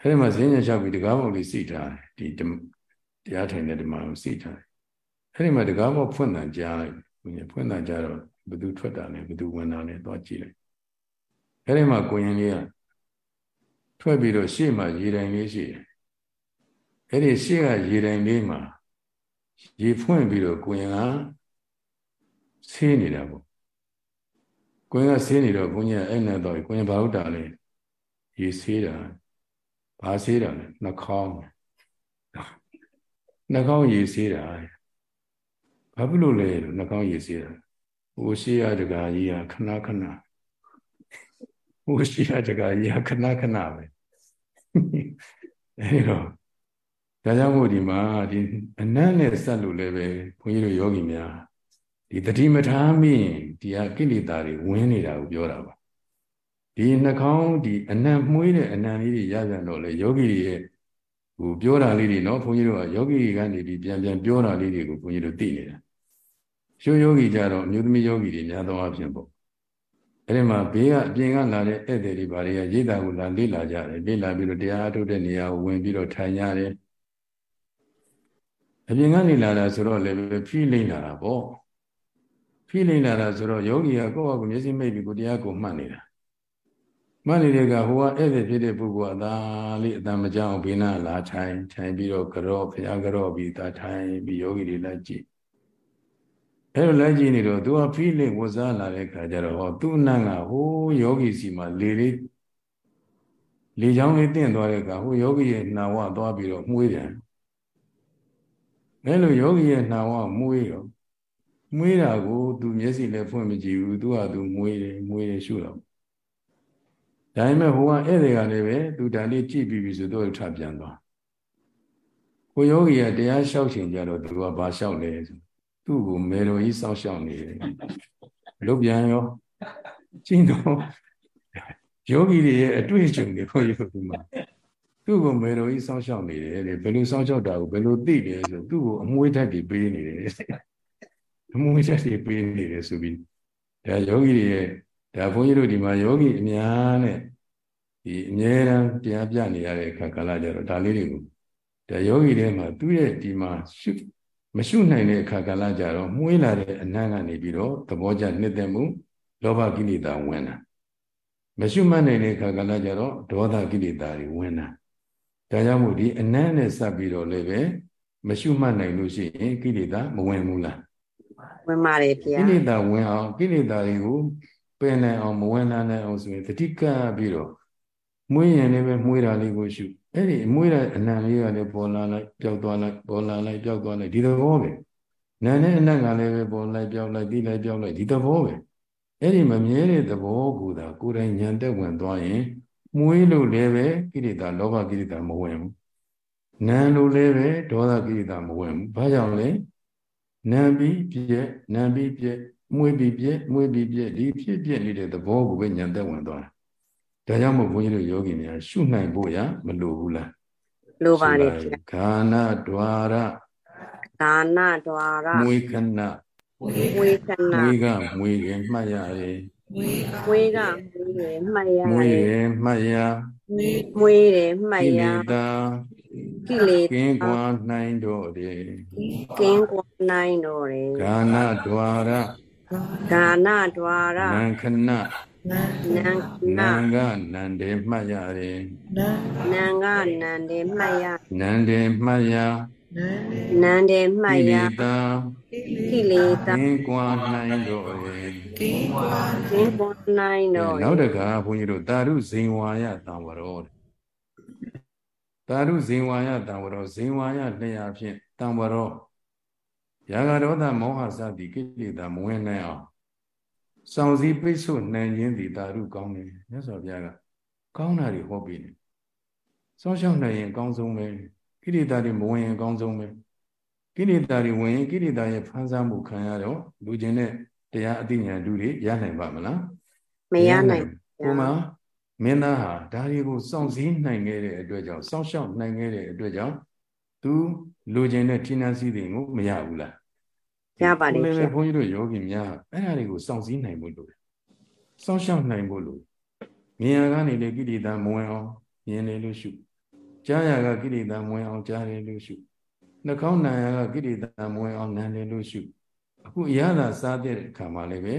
အဲဒီမှာဈဉ္ညာလျှောက်ပြီးတကားပေါက်လေးစိတ်ထားတယ်ဒီတရားထိုင်တဲ့ဒီမှာစိတ်ထားတယ်အဲဒီမှာတကားပေါက်ဖွင့်တန်ကြားလိုက်ဘုန်းကြီးဖွင့်တန်ကြားတော့ဘသူထွက်တာလဲဘသူဝင်တာလဲသွားကြည့်လိုက်အဲဒီမှာကိုရင်လေးကထွက်ပြီးတော့ရှေ့မှာရေတိုင်လေးရှိတယ်အဲ့ဒီရှေ့ကရေတိုင်လေးမှာ ရေဖွင့်ပြီးတော့ကိုရင်ကဆေးနေတာပေါ့ကိုရင်ကဆေးနေတော့ဘုန်းကြီးကအဲ့နဲ့တော့ကိုရင်ဘာဟုတ်တာလဲရေဆေးတာဘာဆေးတာလဲနှာခေါင်းနှာခေါင်းရေဆေးတာဘာဖြစ်လို့လဲလို့နှာခေါင်းရေဆေးတာဟိုရှေ့ရတကာကြီးကခဏခဏဟိုရှိရတကကြီးခဏခဏပဲအဲဒီတော့ ဒါကြောင့်မို့ဒီမှာဒီအနတ်နဲ့ဆက်လို့လည်းပဲဘုန်းကြီးတို့ယောဂီများဒီတတိမထားမိရင်ဒီဟာကိလေသာတွေဝင်နေတာကိုပြောတာပါဒီနှာခေါင်းဒီအနံမှုေးတဲ့အနံလေးတွေရပြန်တော့လေယောဂီတွေရဲ့ဟိုပြောတာလေးတွေနော်ဘုန်းကြီးတို့ကယောဂီတွေကနေပြီးပြန်ပြန်ပြောတာလေးတွေကိုဘုန်းကြီးတို့သိနေတာရှုယောဂီကြတော့အမျိုးသမီးယောဂီတွေများသောအားဖြင့်ပေါ့အဲ့ဒီမှာဘေးကအပြင်ကလာတဲ့ဧည့်သည်တွေဘာတွေကရိတ်တာကိုလာလေ့လာကြတယ်လေ့လာပြီးတော့တရားအထုတ်တဲ့နေရာကိုဝင်ပြီးတော့ထိုင်ကြတယ် အပြင်ကနေလာတာဆိုတော့လည်းဖိလိမ့်လာတာပေါ့ဖိလိမ့်လာတာဆိုတော့ယောဂီကကိုယ့်ဟာကိုယ်မျက်စိမိတ်ပြီးကိုတရားကိုမှတ်နေတာမှတ်နေတဲ့ကဟိုကဧည့်သည်ဖြစ်တဲ့ပုဂ္ဂိုလ်အသာလေးအတန်မကြောက်ဘေးနားလာထိုင်ထိုင်ပြီးတော့ကြော့ဖျားကြော့ပြီးသာထိုင်ပြီးယောဂီတွေလိုက်ကြည့်အဲ့လိုလိုက်ကြည့်နေတော့သူကဖိလိဝစားလာတဲ့ခါကျတော့ဟောသူ့အနံ့ကဟိုးယောဂီစီမှာလေလေးလေချောင်းလေးတင့်သွားတဲ့အခါဟိုယောဂီရဲ့နှာဝသွားပြီးတော့မှုေးတယ် အဲ့လိုယောဂီရဲ့နှာဝမှုေးတော့မွေးတာကို သူမျက်စိလည်းဖွင့်မကြည့်ဘူးသူကသူမွေးတယ်မွေးတယ်ရှုတော့ဒါပေမဲ့ဟိုကဧည့်သည်ကလည်းပဲသူဒါလေးကြည့်ပြီးပြီဆိုတော့ထပြန်သွားဟိုယောဂီကတရားလျှောက်ချိန်ကြတော့သူကဘာလျှောက်လဲဆိုသူ့ကိုမေတော်ကြီးစောင့်ရှောက်နေတယ်လုတ်ပြန်ရောကျင်းတော့ယောဂီတွေရဲ့အတွေ့အကြုံတွေခေါ်ရခုမှာ သူ့ကိုမေတော်ကြီးစောင့်ရှောက်နေတယ်လေဘယ်လိုစောင့်ရှောက်တာကိုဘယ်လိုသိလဲဆိုသူ့ကိုအမွှေးထက်တွေပေးနေတယ်အမွှေးထက်တွေပေးနေတယ်ဆိုပြီးဒါယောဂီတွေရဲ့ဒါဘုန်းကြီးတို့ဒီမှာယောဂီအများနဲ့ဒီအမြဲတမ်းတရားပြနေရတဲ့အခါကာလကြတော့ဒါလေးတွေကိုဒါယောဂီတွေမှာသူ့ရဲ့ဒီမှာရှုမရှုနိုင်တဲ့အခါကာလကြတော့မှုေးလာတဲ့အနံ့ကနေပြီးတော့သဘောကျနှစ်သက်မှုလောဘကိလေသာဝင်တာမရှုမှတ်နိုင်တဲ့အခါကာလကြတော့ဒေါသကိလေသာတွေဝင်တာ ဒါကြောင့်မို့ဒီအနံ့နဲ့စပ်ပြီးတော့လည်းပဲမရှုမှတ်နိုင်လို့ရှိရင်ကိလေသာမဝင်ဘူးလားဝင်ပါတယ်ဗျာကိလေသာဝင်အောင်ကိလေသာတွေကိုပယ်နိုင်အောင်မဝင်နိုင်အောင်ဆိုရင်တတိကပ်ပြီးတော့မွေးရင်လည်းပဲမွေးတာလေးကိုရှုအဲ့ဒီမွေးတဲ့အနံလေးကလည်းပေါ်လာလိုက်ပျောက်သွားလိုက်ပေါ်လာလိုက်ပျောက်သွားလိုက်ဒီသဘောပဲနာနဲ့အနံကလည်းပဲပေါ်လိုက်ပျောက်လိုက်ပြီးလိုက်ပျောက်လိုက်ဒီသဘောပဲအဲ့ဒီမမြဲတဲ့သဘောကိုသာကိုယ်တိုင်ဉာဏ်တက်ဝင်သွားရင် မွေးလို့လည်းပဲကိရိတာလောဘကိရိတာမဝင်ဘူးနံလို့လည်းပဲဒေါသကိရိတာမဝင်ဘူးဘာကြောင့်လဲနံပြီးပြက်နံပြီးပြက်မွေးပြီးပြက်မွေးပြီးပြက်ဒီဖြစ်ပြက်နေတဲ့သဘောကိုပဲဉာဏ်တက်ဝင်သွားတာဒါကြောင့်မို့ဘုန်းကြီးတို့ယောဂီများရှုနိုင်ဖို့ရမလိုဘူးလားလိုပါတယ်ဗျာခန္ဓာ द्वार ဒါန द्वार မွေးခဏမွေးခဏမွေးကမွေးခင်မှတ်ရတယ်မွေးကမွေး တယ်မှတ်ရမွေးတယ်မှတ်ရမွေးတယ်မှတ်ရကိလေသာကင်းကွာနိုင်တော်တယ်ကင်းကွာနိုင်တော်တယ်ဒါနဒွါရဒါနဒွါရနံခဏနံနံကနန္တေမှတ်ရတယ်နံကနန္တေမှတ်ရနန္တေမှတ်ရ နန္တေမှတ်ရကိလေသာကိလေသာကင်းကွာနိုင်တော့တယ်ကင်းကွာကင်းကွာနိုင်တော့နောက်တကဘုန်းကြီးတို့တာရုဇင်ဝါယတံဝရောတာရုဇင်ဝါယတံဝရောဇင်ဝါယတရားဖြင့်တံဝရောယာဂဒေါသမောဟစသည်ကိလေသာမဝင်နိုင်အောင်စောင့်စည်းပိတ်ဆို့နိုင်ခြင်းသည်တာရုကောင်းတယ်မြတ်စွာဘုရားကကောင်းတာတွေဟောပေးတယ်စောင့်ရှောက်နိုင်ရင်အကောင်းဆုံးပဲ ကိလေသာတွေမဝင်ရင်အကောင်းဆုံးပဲကိလေသာတွေဝင်ရင်ကိလေသာရဲ့ဖန်ဆန်းမှုခံရတော့လူကျင်တဲ့တရားအသိဉာဏ်တူတွေရနိုင်ပါမလားမရနိုင်ကိုမမင်းသားဟာဒါတွေကိုစောင့်စည်းနိုင်ခဲ့တဲ့အတွက်ကြောင့်စောင့်ရှောက်နိုင်ခဲ့တဲ့အတွက်ကြောင့်သူလူကျင်တဲ့ဌိနန်းစည်းတွေကိုမရဘူးလားရပါတယ်ဗျာဘုန်းကြီးတို့ယောဂီများအဲ့ဒါတွေကိုစောင့်စည်းနိုင်ဖို့လိုတယ်စောင့်ရှောက်နိုင်ဖို့လိုမြင်ရကနေလေကိလေသာမဝင်အောင်မြင်နေလို့ရှု ကြားရကကိလေသာမဝင်အောင်ကြားတယ်လို့ရှုနှာခေါင်းနာရကကိလေသာမဝင်အောင်နားတယ်လို့ရှုအခုရတာစားတဲ့အခါမှာလည်းပဲ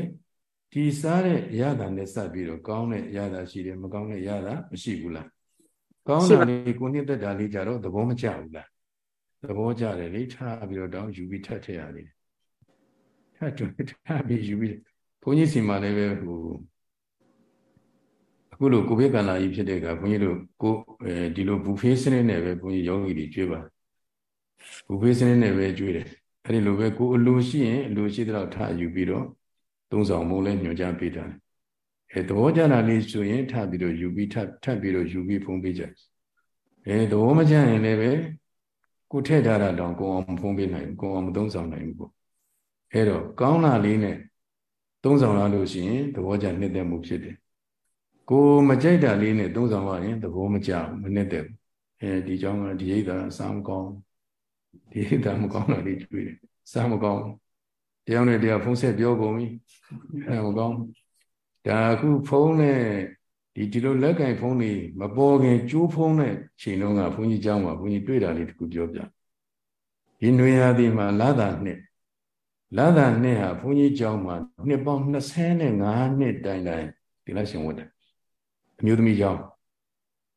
ဒီစားတဲ့ရတာနဲ့စပ်ပြီးတော့ကောင်းတဲ့ရတာရှိတယ်မကောင်းတဲ့ရတာမရှိဘူးလားကောင်းတာလေးကိုနှစ်သက်တာလေးကြတော့သဘောမကျဘူးလားသဘောကျတယ်လေထားပြီးတော့တောင်းယူပြီးထပ်ထည့်ရတယ်ထပ်တွေ့ထပ်ပြီးယူပြီးဘုန်းကြီးစီမှာလည်းပဲဟို အခုလိုကိုဘေးကန္လာကြီးဖြစ်တဲ့ကဘုန်းကြီးတို့ကိုအဲဒီလိုဘူဖေးစနစ်နဲ့ပဲဘုန်းကြီးယောဂီတွေကျွေးပါဘူဖေးစနစ်နဲ့ပဲကျွေးတယ်အဲ့ဒီလိုပဲကိုအလိုရှိရင်အလိုရှိတဲ့ထားယူပြီးတော့သုံးဆောင်မိုးလဲညွှန်ကြားပေးတာအဲသဘောကျတာလေးဆိုရင်ထပ်ပြီးတော့ယူပြီးထပ်ထပ်ပြီးတော့ယူပြီးဖုံးပေးကြအဲသဘောမကျရင်လည်းပဲကိုထည့်ထားတာတောင်ကိုအောင်မဖုံးပေးနိုင်ဘူးကိုအောင်မသုံးဆောင်နိုင်ဘူးပေါ့အဲ့တော့ကောင်းတာလေးနဲ့သုံးဆောင်လာလို့ရှိရင်သဘောကျနှစ်သက်မှုဖြစ်တယ် ကိုမကြိုက်တာလေးနဲ့သုံးဆောင်ရရင်သဘောမကျဘူးမနှစ်သက်ဘူးအဲဒီကြောင့်ကဒီရိတ်တာအစားမကောင်းဒီရိတ်တာမကောင်းတာလေးတွေ့တယ်စားမကောင်းတရားနဲ့တရားဖုံးဆက်ပြောကုန်ပြီအဲမကောင်းဒါအခုဖုံးနဲ့ဒီဒီလိုလက်ကင်ဖုံးနေမပေါ်ခင်ကျိုးဖုံးတဲ့ချိန်လုံးကဘုန်းကြီးเจ้าမှာဘုန်းကြီးတွေ့တာလေးတခုပြောပြဒီနွေရာသီမှာလာတာနှစ်လာတာနှစ်ဟာဘုန်းကြီးเจ้าမှာနှစ်ပေါင်း25နှစ်တိုင်တိုင်ဒီလက်ရှင်ဝတ်တယ် အမျိုးသမီးကျောင်း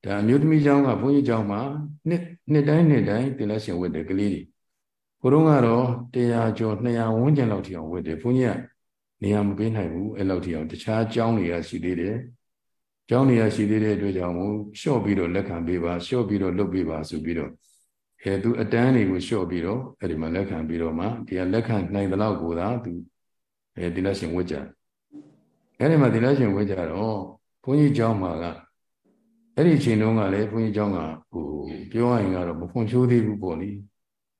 ဒါအမျိုးသမီးကျောင်းကဘုန်းကြီးကျောင်းမှာနှစ်နှစ်တိုင်းနှစ်တိုင်းသင်လက်ရှင်ဝတ်တယ်ကလေးတွေဘုရုံးကတော့100ကျော်200ဝန်းကျင်လောက်ထိအောင်ဝတ်တယ်ဘုန်းကြီးကနေရာမပေးနိုင်ဘူးအဲ့လောက်ထိအောင်တခြားကျောင်းတွေကရှိသေးတယ်ကျောင်းတွေကရှိသေးတဲ့အတွက်ကြောင့်မို့လျှော့ပြီးတော့လက်ခံပေးပါလျှော့ပြီးတော့လုပ်ပေးပါဆိုပြီးတော့အဲသူအတန်းတွေကိုလျှော့ပြီးတော့အဲ့ဒီမှာလက်ခံပြီးတော့မှဒီကလက်ခံနိုင်တဲ့လောက်ကိုသာသူအဲဒီလက်ရှင်ဝတ်ကြအဲ့ဒီမှာဒီလက်ရှင်ဝတ်ကြတော့ ဘုန်းကြီးကျောင်းမှာကအဲ့ဒီအချိန်တုန်းကလည်းဘုန်းကြီးကျောင်းကဟိုပြောရရင်ကတော့မဖွံ့ဖြိုးသေးဘူးပေါ့လေ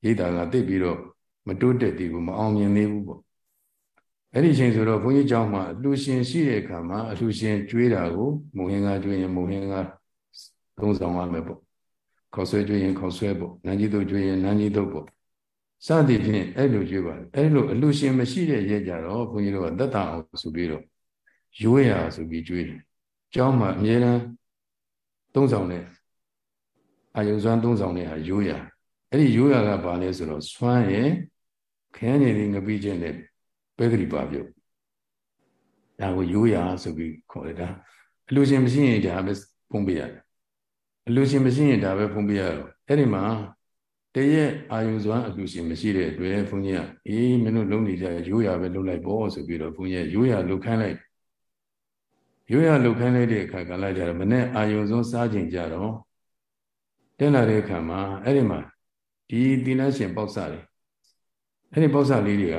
ရိတ်တာကတိတ်ပြီးတော့မတိုးတက်သေးဘူးမအောင်မြင်သေးဘူးပေါ့အဲ့ဒီအချိန်ဆိုတော့ဘုန်းကြီးကျောင်းမှာအလှရှင်ရှိတဲ့အခါမှာအလှရှင်ကျွေးတာကိုမုံဟင်းကားကျွေးရင်မုံဟင်းကားသုံးဆောင်ရမယ်ပေါ့ခေါ်ဆွဲကျွေးရင်ခေါ်ဆွဲပေါ့နန်းကြီးတို့ကျွေးရင်နန်းကြီးတို့ပေါ့စသည်ဖြင့်အဲ့လိုကျွေးပါတယ်အဲ့လိုအလှရှင်မရှိတဲ့ရဲကြတော့ဘုန်းကြီးတို့ကသက်တာအောင်ဆိုပြီးတော့ရိုးရာဆိုပြီးကျွေးတယ် ကျောင်းမှာအမြဲတမ်းသုံးဆောင်တဲ့အာယုဇွမ်းသုံးဆောင်တဲ့ဟာရိုးရာအဲ့ဒီရိုးရာကဘာလဲဆိုတော့ဆွမ်းရင်ခန်းနေဒီငပိချင်းနဲ့ပဲဂရိပါပြုတ်ဒါကိုရိုးရာဆိုပြီးခေါ်တယ်ဒါအလူရှင်မရှိရင်ဒါပဲဖုံးပေးရတယ်အလူရှင်မရှိရင်ဒါပဲဖုံးပေးရတော့အဲ့ဒီမှာတရက်အာယုဇွမ်းအလူရှင်မရှိတဲ့အတွက်ဘုန်းကြီးကအေးမင်းတို့လုံးနေကြရိုးရာပဲလုပ်လိုက်ပေါ့ဆိုပြီးတော့ဘုန်းကြီးရိုးရာလုပ်ခိုင်းလိုက် ရိုးရာလုပ်ခိုင်းလိုက်တဲ့အခါကလည်းကြတော့မနဲ့အာယုဇွမ်းစားချိန်ကြတော့တက်လာတဲ့အခါမှာအဲ့ဒီမှာဒီသီလရှင်ပေါက်စတွေအဲ့ဒီပေါက်စလေးတွေက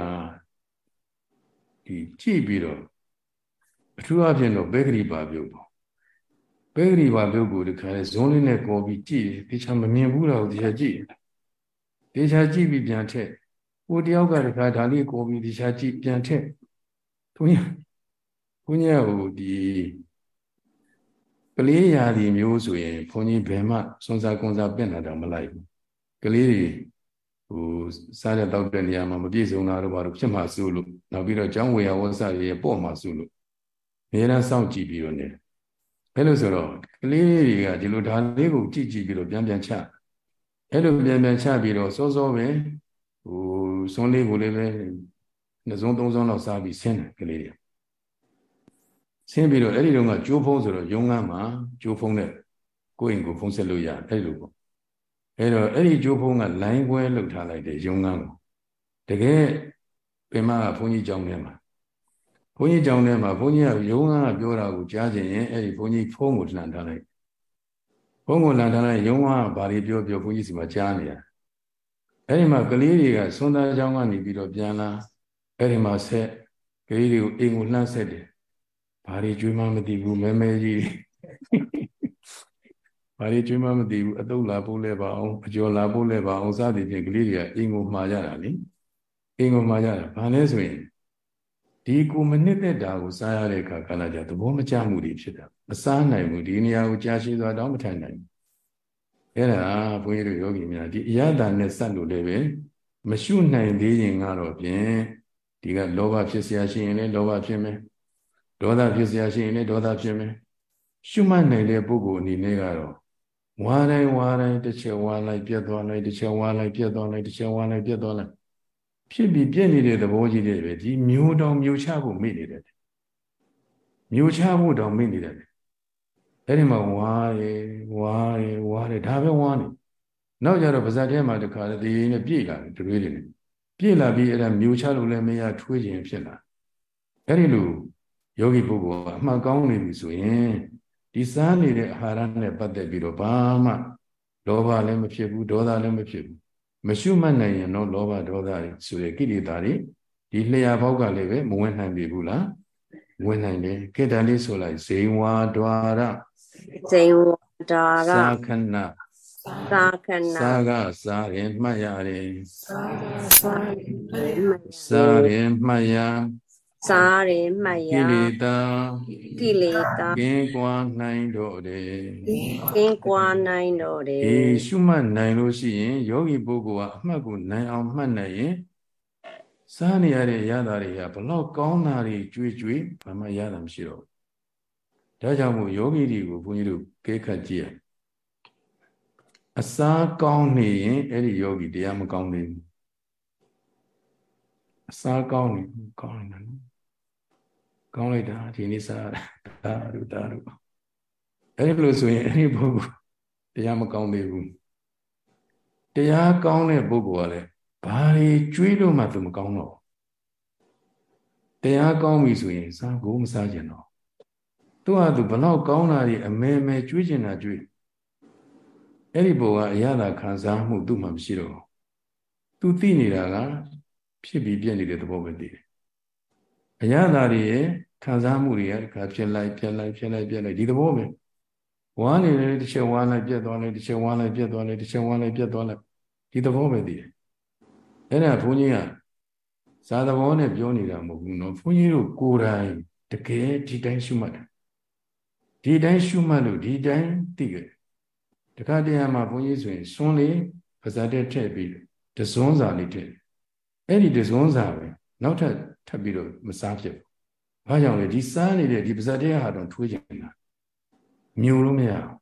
ဒီကြည့်ပြီးတော့ထူးအဖြစ်တော့ဘေဂရီပါပြုတ်ပေါ့ဘေဂရီပါပြုတ်ကိုဒီခါလဲဇုံးလေးနဲ့ကော်ပြီးကြည့်တေချာမမြင်ဘူးတော့တရားကြည့်တေချာကြည့်ပြီးပြန်ထက်ဟိုတယောက်ကတခါဒါလေးကော်ပြီးတေချာကြည့်ပြန်ထက်ဘုန်းကြီး ဘုန်းကြီးဟိုဒီကလေးရာဒီမျိုးဆိုရင်ဘုန်းကြီးဘယ်မှစွန်စားကွန်စားပြင့်လာတော့မလိုက်ဘူးကလေးတွေဟိုစားတဲ့တောက်တဲ့နေရာမှာမပြည့်စုံတာတော့ဘာလို့ဖြစ်မှစိုးလို့နောက်ပြီးတော့ကျောင်းဝေယဝဆတွေပေါ့မှစိုးလို့အများအားစောင့်ကြည့်ပြီးတော့နေဘယ်လိုဆိုတော့ကလေးတွေကဒီလိုဒါလေးကိုကြည့်ကြည့်ပြီးတော့ပြန်ပြန်ချအဲ့လိုပြန်ပြန်ချပြီးတော့စောစောပဲဟိုစွန်းလေးကိုလည်းပဲနှစ်စုံသုံးစုံလောက်စားပြီးဆင်းတယ်ကလေးတွေ ဆင်းပြီးတော့အဲ့ဒီတော့ကကျိုးဖုံးဆိုတော့ရုံးကမ်းမှာကျိုးဖုံးတဲ့ကိုယ့်အိမ်ကိုဖုံးဆက်လို့ရအဲ့လိုပေါ့အဲ့တော့အဲ့ဒီကျိုးဖုံးကလိုင်းခွဲလောက်ထားလိုက်တယ်ရုံးကမ်းကိုတကယ်ပင်မကဘုန်းကြီးကြောင်းထဲမှာဘုန်းကြီးကြောင်းထဲမှာဘုန်းကြီးကရုံးကမ်းကပြောတာကိုကြားချင်ရင်အဲ့ဒီဘုန်းကြီးဖုံးကိုလှန်ထားလိုက်ဘုန်းကိုလှန်ထားလိုက်ရုံးကဘာတွေပြောပြောဘုန်းကြီးစီမှာကြားနေရအဲ့ဒီမှာကလေးတွေကစွန်းသားကြောင်းကနေပြီးတော့ပြန်လာအဲ့ဒီမှာဆက်ကလေးတွေကိုအိမ်ကိုလှမ်းဆက်တယ် ဘာတွေကြွေးမှမသိဘူးမဲမဲကြီးဘာတွေကြွေးမှမသိဘူးအတုပ်လာပို့လဲပါအောင်အကျော်လာပို့လဲပါအောင်စသည်ဖြင့်ကလေးတွေကအိမ်ကိုမှာကြတာလေအိမ်ကိုမှာကြတာဘာလဲဆိုရင်ဒီကိုမနစ်သက်တာကိုစားရတဲ့အခါကလည်းကြသဘောမကျမှုတွေဖြစ်တာမစားနိုင်ဘူးဒီနေရာကိုကြာရှည်စွာတောင်းမထိုင်နိုင်ဘူးအဲ့ဒါဘုန်းကြီးတို့ယောဂီများဒီအရသာနဲ့စက်လို့လည်းပဲမရှုနိုင်သေးရင်ကတော့ဖြင့်ဒီကလောဘဖြစ်เสียရှိရင်လည်းလောဘဖြစ်မယ် ဒေါသဖြစ်စရာရှိရင်လည်းဒေါသဖြစ်မယ်ရှုမှတ်နိုင်တဲ့ပုဂ္ဂိုလ်အနေနဲ့ကတော့ဝါတိုင်းဝါတိုင်းတစ်ချက်ဝါလိုက်ပြတ်သွားလိုက်တစ်ချက်ဝါလိုက်ပြတ်သွားလိုက်တစ်ချက်ဝါလိုက်ပြတ်သွားလိုက်ဖြစ်ပြီးပြည့်နေတဲ့သဘောကြီးတွေပဲဒီမျိုးတောင်မျိုးချဖို့မိနေတယ်မျိုးချဖို့တောင်မိနေတယ်အဲ့ဒီမှာဝါရေဝါရေဝါရေဒါပဲဝါနေနောက်ကြတော့ပါဇက်ထဲမှာတခါတည်းတည်ရင်ပြည့်လာတယ်တွေးတယ်ပြည့်လာပြီးအဲ့ဒါမျိုးချလို့လည်းမရထွေးခြင်းဖြစ်လာအဲ့ဒီလို ယောဂီပုဂ္ဂိုလ်ကအမှန်ကောင်းနေပြီဆိုရင်ဒီစားနေတဲ့အာဟာရနဲ့ပတ်သက်ပြီးတော့ဘာမှလောဘလည်းမဖြစ်ဘူးဒေါသလည်းမဖြစ်ဘူးမရှုမှတ်နိုင်ရင်တော့လောဘဒေါသတွေဆိုတဲ့ကိလေသာတွေဒီလျှာဘောက်ကလည်းပဲမဝင်နိုင်ပြီဘူးလားဝင်နိုင်တယ်ခေတ္တလေးဆိုလိုက်ဇိဝါဒွာရဇိဝါဒွာရသာခဏသာခဏသာကစားရင်မှတ်ရတယ်စားရင်မှတ်ရ စားရင်မှတ်ရကိလေသာကိလေသာကင်းကွာနိုင်တော့တယ်ကင်းကွာနိုင်တော့တယ်အေးရှုမှတ်နိုင်လို့ရှိရင်ယောဂီပုဂ္ဂိုလ်ကအမှတ်ကိုနိုင်အောင်မှတ်နိုင်ရင်စားနေရတဲ့ရတာတွေကဘလောက်ကောင်းတာတွေကြွေကြွေဘာမှရတာမရှိတော့ဘူးဒါကြောင့်မို့ယောဂီတွေကိုဘုန်းကြီးတို့ကဲခတ်ကြည့်ရအစားကောင်းနေရင်အဲ့ဒီယောဂီတရားမကောင်းသေးဘူးအစားကောင်းနေကောင်းနေတာနော် ကောင်းလိုက်တာဒီနေ့စားဒါတို့ဒါတို့အဲ့ဒီလိုဆိုရင်အဲ့ဒီပုဂ္ဂိုလ်တရားမကောင်းသေးဘူးတရားကောင်းတဲ့ပုဂ္ဂိုလ်ကလည်းဘာတွေကျွေးလို့မှသူမကောင်းတော့တရားကောင်းပြီဆိုရင်စားကိုမစားကြတော့သူ့ဟာသူဘလောက်ကောင်းတာတွေအမဲမဲကျွေးကျင်တာကျွေးအဲ့ဒီဘုံကအရသာခံစားမှုသူ့မှာမရှိတော့သူသိနေတာကဖြစ်ပြီးပြည့်နေတဲ့သဘောပဲသိတယ်အရသာတွေရဲ့ ခံစားမှုတွေကတခါဖြစ်လိုက်ပြက်လိုက်ဖြစ်လိုက်ပြက်လိုက်ဒီသဘောပဲဝါနေတယ်တစ်ချက်ဝါလိုက်ပြက်သွားလိုက်တစ်ချက်ဝါလိုက်ပြက်သွားလိုက်တစ်ချက်ဝါလိုက်ပြက်သွားလိုက်ဒီသဘောပဲသိတယ်အဲ့ဒါဘုန်းကြီးကဇာသဘောနဲ့ပြောနေတာမဟုတ်ဘူးနော်ဘုန်းကြီးတို့ကိုယ်တိုင်တကယ်ဒီတိုင်းရှုမှတ်တယ်ဒီတိုင်းရှုမှတ်လို့ဒီတိုင်းသိကြတခါတည်းမှာဘုန်းကြီးဆိုရင်စွန်းလေးပါဇာတက်ထည့်ပြီးတစွန်းစာလေးထည့်အဲ့ဒီတစွန်းစာပဲနောက်ထပ်ထပ်ပြီးတော့မစားဖြစ်ဘူး။ ဘာကြောင့်လဲဒီစားနေတဲ့ဒီပါဇက်တရားဟာတော့ထွေးချင်တာမြုံလို့မရဘူး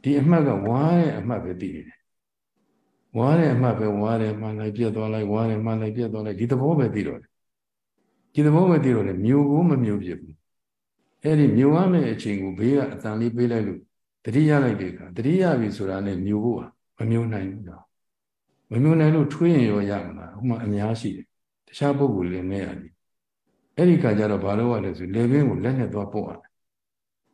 ။ဒီအမှတ်ကဝါရဲ့အမှတ်ပဲသိနေတယ်။ဝါရဲ့အမှတ်ပဲဝါတယ်မှလိုက်ပြတ်သွားလိုက်ဝါတယ်မှလိုက်ပြတ်သွားလိုက်ဒီသဘောပဲသိတော့တယ်။ဒီသဘောပဲသိတော့လေမြုံကိုမမြုံဖြစ်ဘူး။အဲ့ဒီမြုံရမယ့်အချိန်ကိုဘေးကအတန်လေးပေးလိုက်လို့တတိယလိုက်တဲ့အခါတတိယပြီဆိုတာနဲ့မြုံဖို့ဟာမမြုံနိုင်ဘူးတော့။မမြုံနိုင်လို့ထွေးရင်ရောရမှာ။ဟိုမှာအများရှိတယ်။တခြားပုဂ္ဂိုလ်လည်းနဲ့ရတယ် အဲ့ဒီခါကျတော့ဘာလို့ရလဲဆိုလေဘင်းကိုလက်နဲ့သွားပုတ်ရတယ်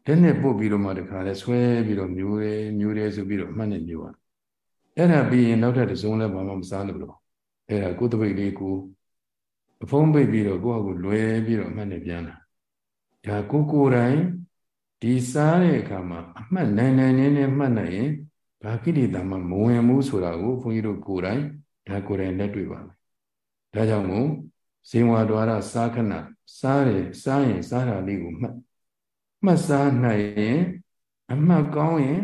လက်နဲ့ပုတ်ပြီးတော့မှတခါလဲဆွဲပြီးတော့မျိုးရဲမျိုးရဲဆိုပြီးတော့အမှတ်နဲ့မျိုးရအဲ့ဒါပြီးရင်နောက်ထပ်တစ်စုံလဲဘာမှမစားလို့လို့အဲ့ဒါကိုယ်တပိတ်လေးကိုအဖုံးပိတ်ပြီးတော့ကိုယ့်ဟာကိုလွယ်ပြီးတော့အမှတ်နဲ့ပြန်လာဒါကိုကိုယ်တိုင်ဒီစားတဲ့အခါမှာအမှတ်နိုင်နိုင်နေနေမှတ်နိုင်ရင်ဘာကိလေသာမှမဝင်ဘူးဆိုတာကိုဘုန်းကြီးတို့ကိုယ်တိုင်ဒါကိုယ်တိုင်လက်တွေ့ပါမယ်ဒါကြောင့်မို့ ဇင်ဝါဒွါရစားခဏစားတယ်စားရင်စားတာလေးကိုမှတ်မှတ်စားနိုင်ရင်အမှတ်ကောင်းရင်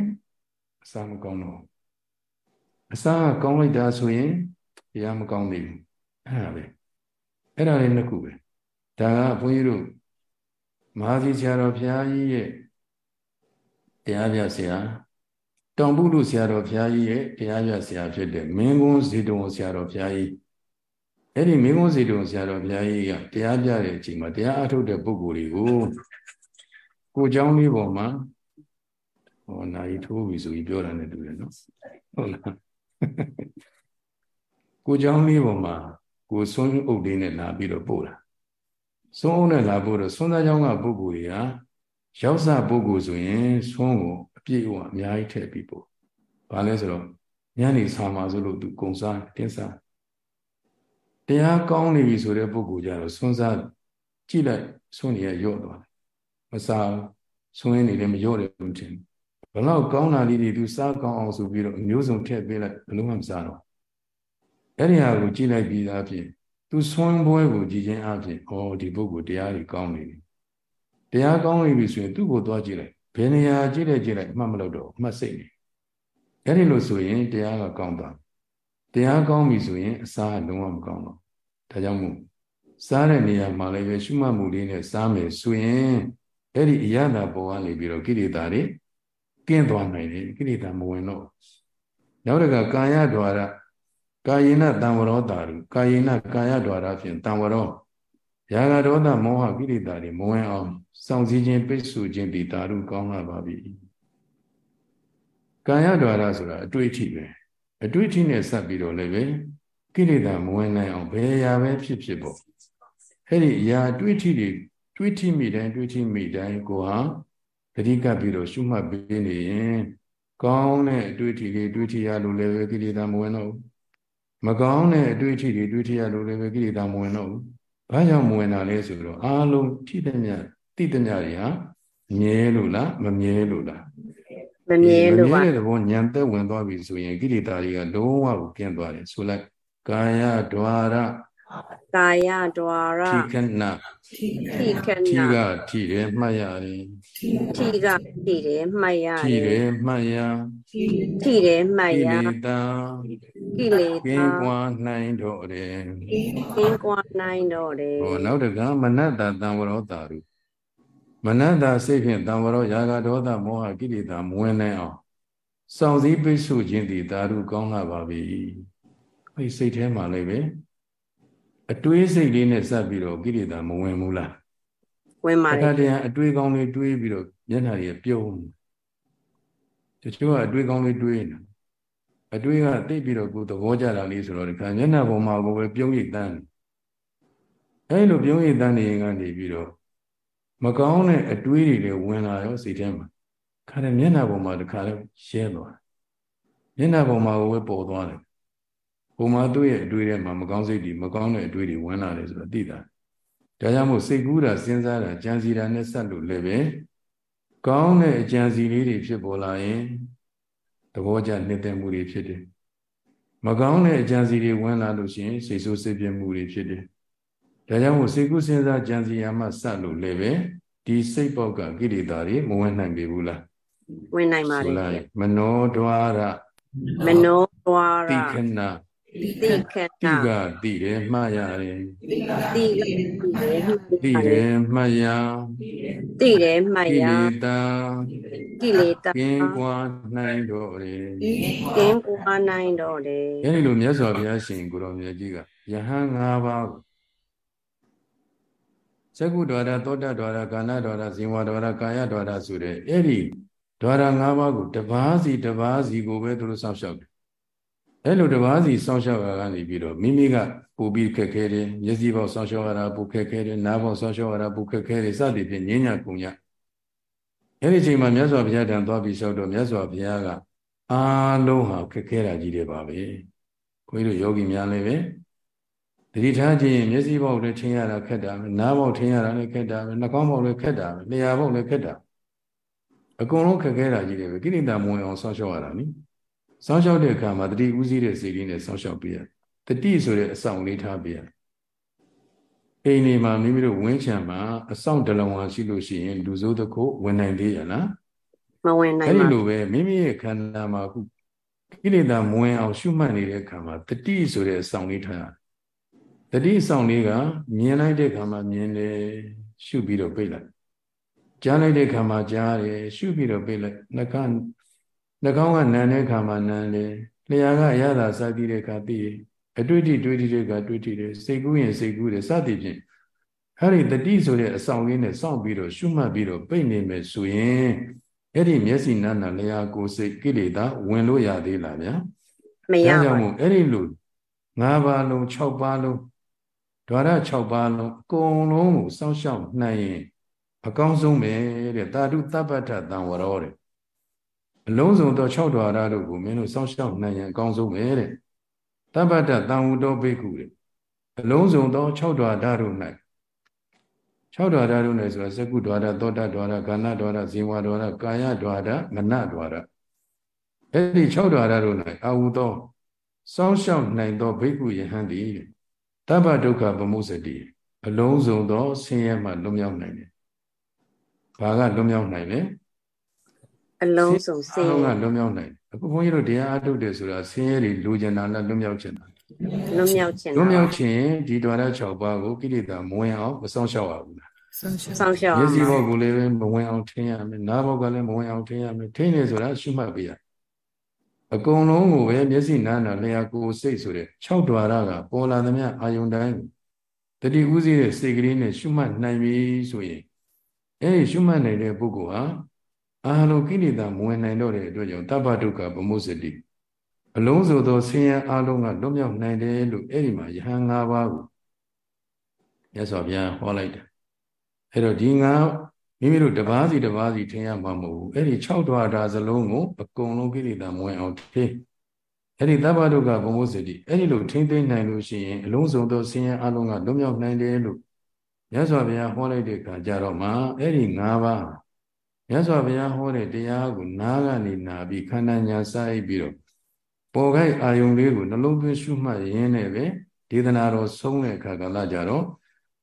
အစားမကောင်းတော့အစားကောင်းလိုက်တာဆိုရင်တရားမကောင်းသေးဘူးအဲ့ဒါပဲအဲ့ဒါလေးနှစ်ခုပဲဒါကဘုန်းကြီးတို့မဟာသီဆရာတော်ဘုရားကြီးရဲ့တရားပြဆရာတောင်ပုလူဆရာတော်ဘုရားကြီးရဲ့တရားပြဆရာဖြစ်တဲ့မင်းကုန်းဇေတုံဆရာတော်ဘုရားကြီး အဲ့ဒီမင်းကုန်းဇေတုံဆရာတော်ဘုရားကြီးကတရားပြတဲ့အချိန်မှာတရားအထုတ်တဲ့ပုဂ္ဂိုလ်တွေကိုကိုเจ้าလေးပေါ်မှာဟောနာရီထိုးပြီဆိုပြီးပြောတာနဲ့တူတယ်နော်ဟုတ်လားကိုเจ้าလေးပေါ်မှာကိုဆွန်းအုပ်လေးနဲ့လာပြီးတော့ပို့တာဆွန်းအုပ်နဲ့လာပို့တော့ဆွန်းသားเจ้าကပုဂ္ဂိုလ်တွေကရောက်စပုဂ္ဂိုလ်ဆိုရင်ဆွန်းကိုအပြည့်အဝအများကြီးထည့်ပြီးပို့ဘာလဲဆိုတော့ညနေဆာမှာဆိုလို့သူကုံစားတင်းစား တရားကောင်းနေပြီဆိုတဲ့ပုဂ္ဂိုလ်ကြတော့ဆွန်းစားကြည့်လိုက်ဆွန်းနေရရော့သွားတယ်မစားဆွန်းရင်းနေလည်းမရော့တယ်လို့ထင်ဘလောက်ကောင်းတာလေးတွေသူစားကောင်းအောင်ဆိုပြီးတော့အမျိုးစုံထည့်ပေးလိုက်ဘလို့မှမစားတော့အဲ့ဒီဟာကိုကြည့်လိုက်ပြီးသားဖြင့်သူဆွမ်းပွဲကိုကြည်ချင်းအဖြစ်ဩဒီပုဂ္ဂိုလ်တရားကြီးကောင်းနေပြီတရားကောင်းနေပြီဆိုရင်သူ့ကိုသွားကြည့်လိုက်ဘယ်နေရာကြည့်လိုက်ကြည့်လိုက်အမှတ်မလုပ်တော့အမှတ်စိတ်နေအဲ့ဒီလိုဆိုရင်တရားကကောင်းသွား တရားကောင်းပြီဆိုရင်အစားလုံးဝမကောင်းတော့ဒါကြောင့်မို့စားတဲ့နေရာမှာလည်းပဲရှုမှတ်မှုလေးနဲ့စားမယ်ဆိုရင်အဲ့ဒီအရသာပေါ်ကနေပြီးတော့ကိလေသာတွေကင်းသွားနိုင်တယ်ကိလေသာမဝင်တော့နောက်တကကာယဒွါရကာယေနတံဝရောတာရုကာယေနကာယဒွါရဖြင့်တံဝရောရာဂဒေါသမောဟကိလေသာတွေမဝင်အောင်စောင့်စည်းခြင်းပိတ်ဆို့ခြင်းဒီတာရုကောင်းလာပါပြီကာယဒွါရဆိုတာအတွေ့အထိပဲ အတွေ့အထိနဲ့ဆက်ပြီးတော့လည်းပဲကိလေသာမဝင်နိုင်အောင်ဘယ်ရာပဲဖြစ်ဖြစ်ပေါ့အဲ့ဒီအရာအတွေ့အထိတွေတွေ့ထိမိတိုင်းတွေ့ထိမိတိုင်းကိုဟာတတိကပ်ပြီးတော့ရှုမှတ်ပေးနေရင်ကောင်းတဲ့အတွေ့အထိတွေတွေ့ထိရလို့လည်းပဲကိလေသာမဝင်တော့ဘူးမကောင်းတဲ့အတွေ့အထိတွေတွေ့ထိရလို့လည်းပဲကိလေသာမဝင်တော့ဘူးဘာကြောင့်မဝင်တာလဲဆိုတော့အာလုံးထိတဲ့မြတ်တိတဲ့မြတ်တွေဟာမြဲလို့လားမမြဲလို့လား မမြဲလို့ပါမမြဲတဲ့ဘောညံသက်ဝင်သွားပြီဆိုရင်ကိလေသာတွေကလုံးဝကိုပြင်းသွားတယ်ဆိုလိုက်ကာယဒွါရကာယဒွါရထိခဏထိခဏထိကထိတယ်မှတ်ရတယ်ထိကထိတယ်မှတ်ရတယ်ထိတယ်မှတ်ရထိတယ်မှတ်ရကိလေသာကိလေသာကင်းကွာနိုင်တော့တယ်ကင်းကွာနိုင်တော့တယ်ဟောနောက်တကမနတ္တံဝရောတာရု မနတ္တစိတ်ဖြင့်တံဝရောယာဂဒေါသမောဟကိလေသာမဝင်နိုင်အောင်စောင့်စည်းပိတ်ဆို့ခြင်းသည်တာရုကောင်းလာပါပြီအဲဒီစိတ်ထဲမှာလည်းပဲအတွေးစိတ်လေးနဲ့စပ်ပြီးတော့ကိလေသာမဝင်ဘူးလားဝင်ပါတယ်တရားအတွေးကောင်းလေးတွေးပြီးတော့မျက်နှာတွေပြုံးတချို့ကအတွေးကောင်းလေးတွေးနေအတွေးကသိပြီးတော့ကိုယ်သဘောကျတာလေးဆိုတော့ဒီခါမျက်နှာပေါ်မှာကိုပဲပြုံးရည်တန်းအဲလိုပြုံးရည်တန်းနေကနေပြီးတော့ မကောင်းတဲ့အတွေးတွေလည်းဝင်လာရောစိတ်ထဲမှာခါတဲ့မျက်နှာပေါ်မှာတခါလဲရှဲသွားမျက်နှာပေါ်မှာကိုပဲပေါ်သွားတယ်ဟိုမှာသူ့ရဲ့အတွေ့ထဲမှာမကောင်းစိတ်တွေမကောင်းတဲ့အတွေ့တွေဝင်လာတယ်ဆိုတော့သိတာဒါကြောင့်မို့စိတ်ကူးတာစဉ်းစားတာကြံစီတာနဲ့ဆက်လို့လည်းပဲကောင်းတဲ့အကြံစီလေးတွေဖြစ်ပေါ်လာရင်သဘောကျနေတဲ့မှုတွေဖြစ်တယ်မကောင်းတဲ့အကြံစီတွေဝင်လာလို့ရှိရင်စိတ်ဆိုးစိတ်ပြမှုတွေဖြစ်တယ် ဒါကြောင့်မို့စိတ်ကူးစဉ်းစားကြံစီရမှဆက်လို့လည်းပဲဒီစိတ်ပေါက်ကကိလေသာတွေမဝင်နိုင်ပြီဘူးလားဝင်နိုင်ပါတယ်မနောဒွါရမနောဒွါရတိခဏသိခဏတိကသိတယ်မှတ်ရတယ်သိကသိတယ်သိတယ်မှတ်ရသိတယ်မှတ်ရကိလေသာကိလေသာကင်းကွာနိုင်တော်တယ်ကင်းကွာနိုင်တော်တယ်အဲဒီလိုမြတ်စွာဘုရားရှင်ကိုတော်မြတ်ကြီးကယဟန်၅ပါး သက္ကုဒွါရသောတဒွါရကာဏဒွါရဇင်ဝဒွါရကာယဒွါရဆိုတဲ့အဲ့ဒီဒွါရ၅ပါးကိုတပါးစီတပါးစီကိုပဲသူတို့စောင့်ရှောက်တယ်အဲ့လိုတပါးစီစောင့်ရှောက်ရကနေပြီးတော့မိမိကပူပြီးခက်ခဲတယ်မျက်စိပေါက်စောင့်ရှောက်ရတာပူခက်ခဲတယ်နားပေါက်စောင့်ရှောက်ရတာပူခက်ခဲတယ်စသည်ဖြင့်ငင်းညာကုန်ညအဲ့ဒီချိန်မှာမြတ်စွာဘုရားတန်သွားပြီးလျှောက်တော့မြတ်စွာဘုရားကအာလုံးဟာခက်ခဲတာကြီးတွေပါပဲခွေးတို့ယောဂီများလည်းပဲ တတိထားခြင်းမျက်စိပေါက်လည်းထင်ရတာခက်တာပဲနားပေါက်ထင်ရတာလည်းခက်တာပဲနှာခေါင်းပေါက်လည်းခက်တာပဲလျှာပေါက်လည်းခက်တာအကုန်လုံးခက်ခဲတာကြီးတယ်ပဲကိလေသာမဝင်အောင်ဆောင်းလျှောက်ရတာနိဆောင်းလျှောက်တဲ့အခါမှာတတိဥစည်းတဲ့စိတ်လေးနဲ့ဆောင်းလျှောက်ပြရတတိဆိုတဲ့အဆောင်လေးထားပြရအိမ်နေမှာမိမိတို့ဝင်းချံမှာအဆောင်တလုံးဝရှိလို့ရှိရင်လူစိုးတစ်ခုဝင်နိုင်သေးရလားမဝင်နိုင်ပါဘူးအဲ့ဒီလိုပဲမိမိရဲ့ခန္ဓာမှာခုကိလေသာမဝင်အောင်ရှုမှတ်နေတဲ့အခါမှာတတိဆိုတဲ့အဆောင်လေးထားရတယ် တတိဆောင်လေးကမြင်လိုက်တဲ့ခါမှာမြင်တယ်ရှုပြီးတော့ပိတ်လိုက်ကြားလိုက်တဲ့ခါမှာကြားတယ်ရှုပြီးတော့ပိတ်လိုက်နှကနှကောင်းကနံတဲ့ခါမှာနံတယ်လျှာကရတာစသည်တဲ့ခါသိရအတွေ့အထိတွေ့ထိတဲ့ခါတွေ့ထိတယ်စိတ်ကူးရင်စိတ်ကူးတယ်စသည်ဖြင့်အဲ့ဒီတတိဆိုတဲ့အဆောင်လေးနဲ့စောင့်ပြီးတော့ရှုမှတ်ပြီးတော့ပိတ်နေမယ်ဆိုရင်အဲ့ဒီမျက်စိနာနာလျှာကိုယ်စိတ်ကိလေသာဝင်လို့ရသေးလားဗျာမရပါဘူးအဲ့ဒီလို၅ပါးလုံး၆ပါးလုံး ဓဝရ6ပါးလုံးအကုန်လုံးကိုစောင့်ရှောက်နိုင်ရင်အကောင်းဆုံးပဲတဲ့တာတုတပ္ပတ္ထတံဝရောတဲ့အလုံးစုံသော6ဓဝရတို့ကိုမင်းတို့စောင့်ရှောက်နိုင်ရင်အကောင်းဆုံးပဲတဲ့တပ္ပတ္ထတံဝတောဘိက္ခုတဲ့အလုံးစုံသော6ဓဝရတို့၌6ဓဝရတို့၌ဆိုတာသကုဓဝရသောတဓဝရကာဏဓဝရဇေဝဓဝရကာယဓဝရမနဓဝရအဲ့ဒီ6ဓဝရတို့၌အာဟုသောစောင့်ရှောက်နိုင်သောဘိက္ခုယဟန်သည် တပ္ပဒုက္ခဗမုစတိအလုံးစုံသောဆင်းရဲမှလွတ်မြောက်နိုင်တယ်။ဘာကလွတ်မြောက်နိုင်လဲ။အလုံးစုံဆင်းရဲကလွတ်မြောက်နိုင်တယ်။အခုဘုန်းကြီးတို့တရားအထုတ်တယ်ဆိုတာဆင်းရဲတွေလူကျင်တာလားလွတ်မြောက်ခြင်းလား။လွတ်မြောက်ခြင်းလွတ်မြောက်ခြင်းဒီတွာရ6ပါးကိုကိလေသာမဝင်အောင်မဆောင်ရှောက်ရဘူးလား။ဆောင်ရှောက်ဆောင်ရှောက်မျက်စိဘောက်ကိုလည်းမဝင်အောင်ထင်ရမယ်။နားဘောက်ကလည်းမဝင်အောင်ထင်ရမယ်။ထင်နေဆိုတာရှုမှတ်ပေးရ အကုန်လုံးကိုပဲမျက်စိနားနာလျှာကိုယ်စိတ်ဆိုတဲ့6ဓာရကပေါ်လာသမျှအာယုန်တိုင်းတတိဥစည်းတဲ့စိတ်ကလေးနဲ့ရှုမှတ်နိုင်ပြီဆိုရင်အဲဒီရှုမှတ်နိုင်တဲ့ပုဂ္ဂိုလ်ဟာအာလောကိလေသာမဝင်နိုင်တော့တဲ့အတွက်ကြောင့်တပ္ပဒုက္ခဗမုစတိအလုံးစုံသောဆင်းရဲအလုံးကလွတ်မြောက်နိုင်တယ်လို့အဲ့ဒီမှာယဟန်၅ပါးကိုမြတ်စွာဘုရားဟောလိုက်တယ်အဲ့တော့ဒီငါ မိမိတို့တပါးစီတပါးစီထင်ရမှာမဟုတ်ဘူးအဲ့ဒီ6ဓဝါဒါစလုံးကိုအကုန်လုံးကိလေသာမဝင်အောင်ထင်းအဲ့ဒီသဗ္ဗဒုက္ခဘုံဘုစတိအဲ့ဒီလိုထိမ့်သိမ့်နိုင်လို့ရှိရင်အလုံးစုံသောဆင်းရဲအလုံးကလွတ်မြောက်နိုင်တယ်လို့မြတ်စွာဘုရားဟောလိုက်တဲ့အခါကျတော့မှအဲ့ဒီ၅ပါးမြတ်စွာဘုရားဟောတဲ့တရားကိုနားကနေနာပြီးခန္ဓာညာစားပြီးတော့ပေါ်ခိုက်အာယုံလေးကိုနှလုံးသွင်းရှုမှတ်ရင်းနဲ့ပဲဒေသနာတော်ဆုံးတဲ့အခါကလည်းကြတော့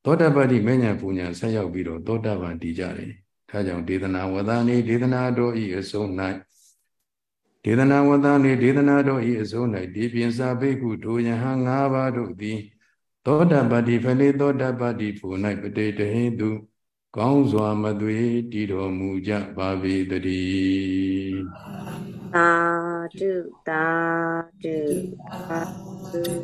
သောတပတ္တိမဉ္ဇဉ်ပူညာဆက်ရောက်ပြီးတော့သောတပန်တည်ကြတယ်။ဒါကြောင့်ဒေသနာဝဒနေဒေသနာတော်ဤအဆုံး၌ဒေသနာဝဒနေဒေသနာတော်ဤအဆုံး၌ဒီပြင်စာဘိက္ခုဒုယဟံ၅ပါးတို့သည်သောတပတ္တိဖလေသောတပတ္တိဖူ၌ပတိတဟိတုကောင်းစွာမသွေတည်တော်မူကြပါပေတည်းသာဓုသာဓုသာဓု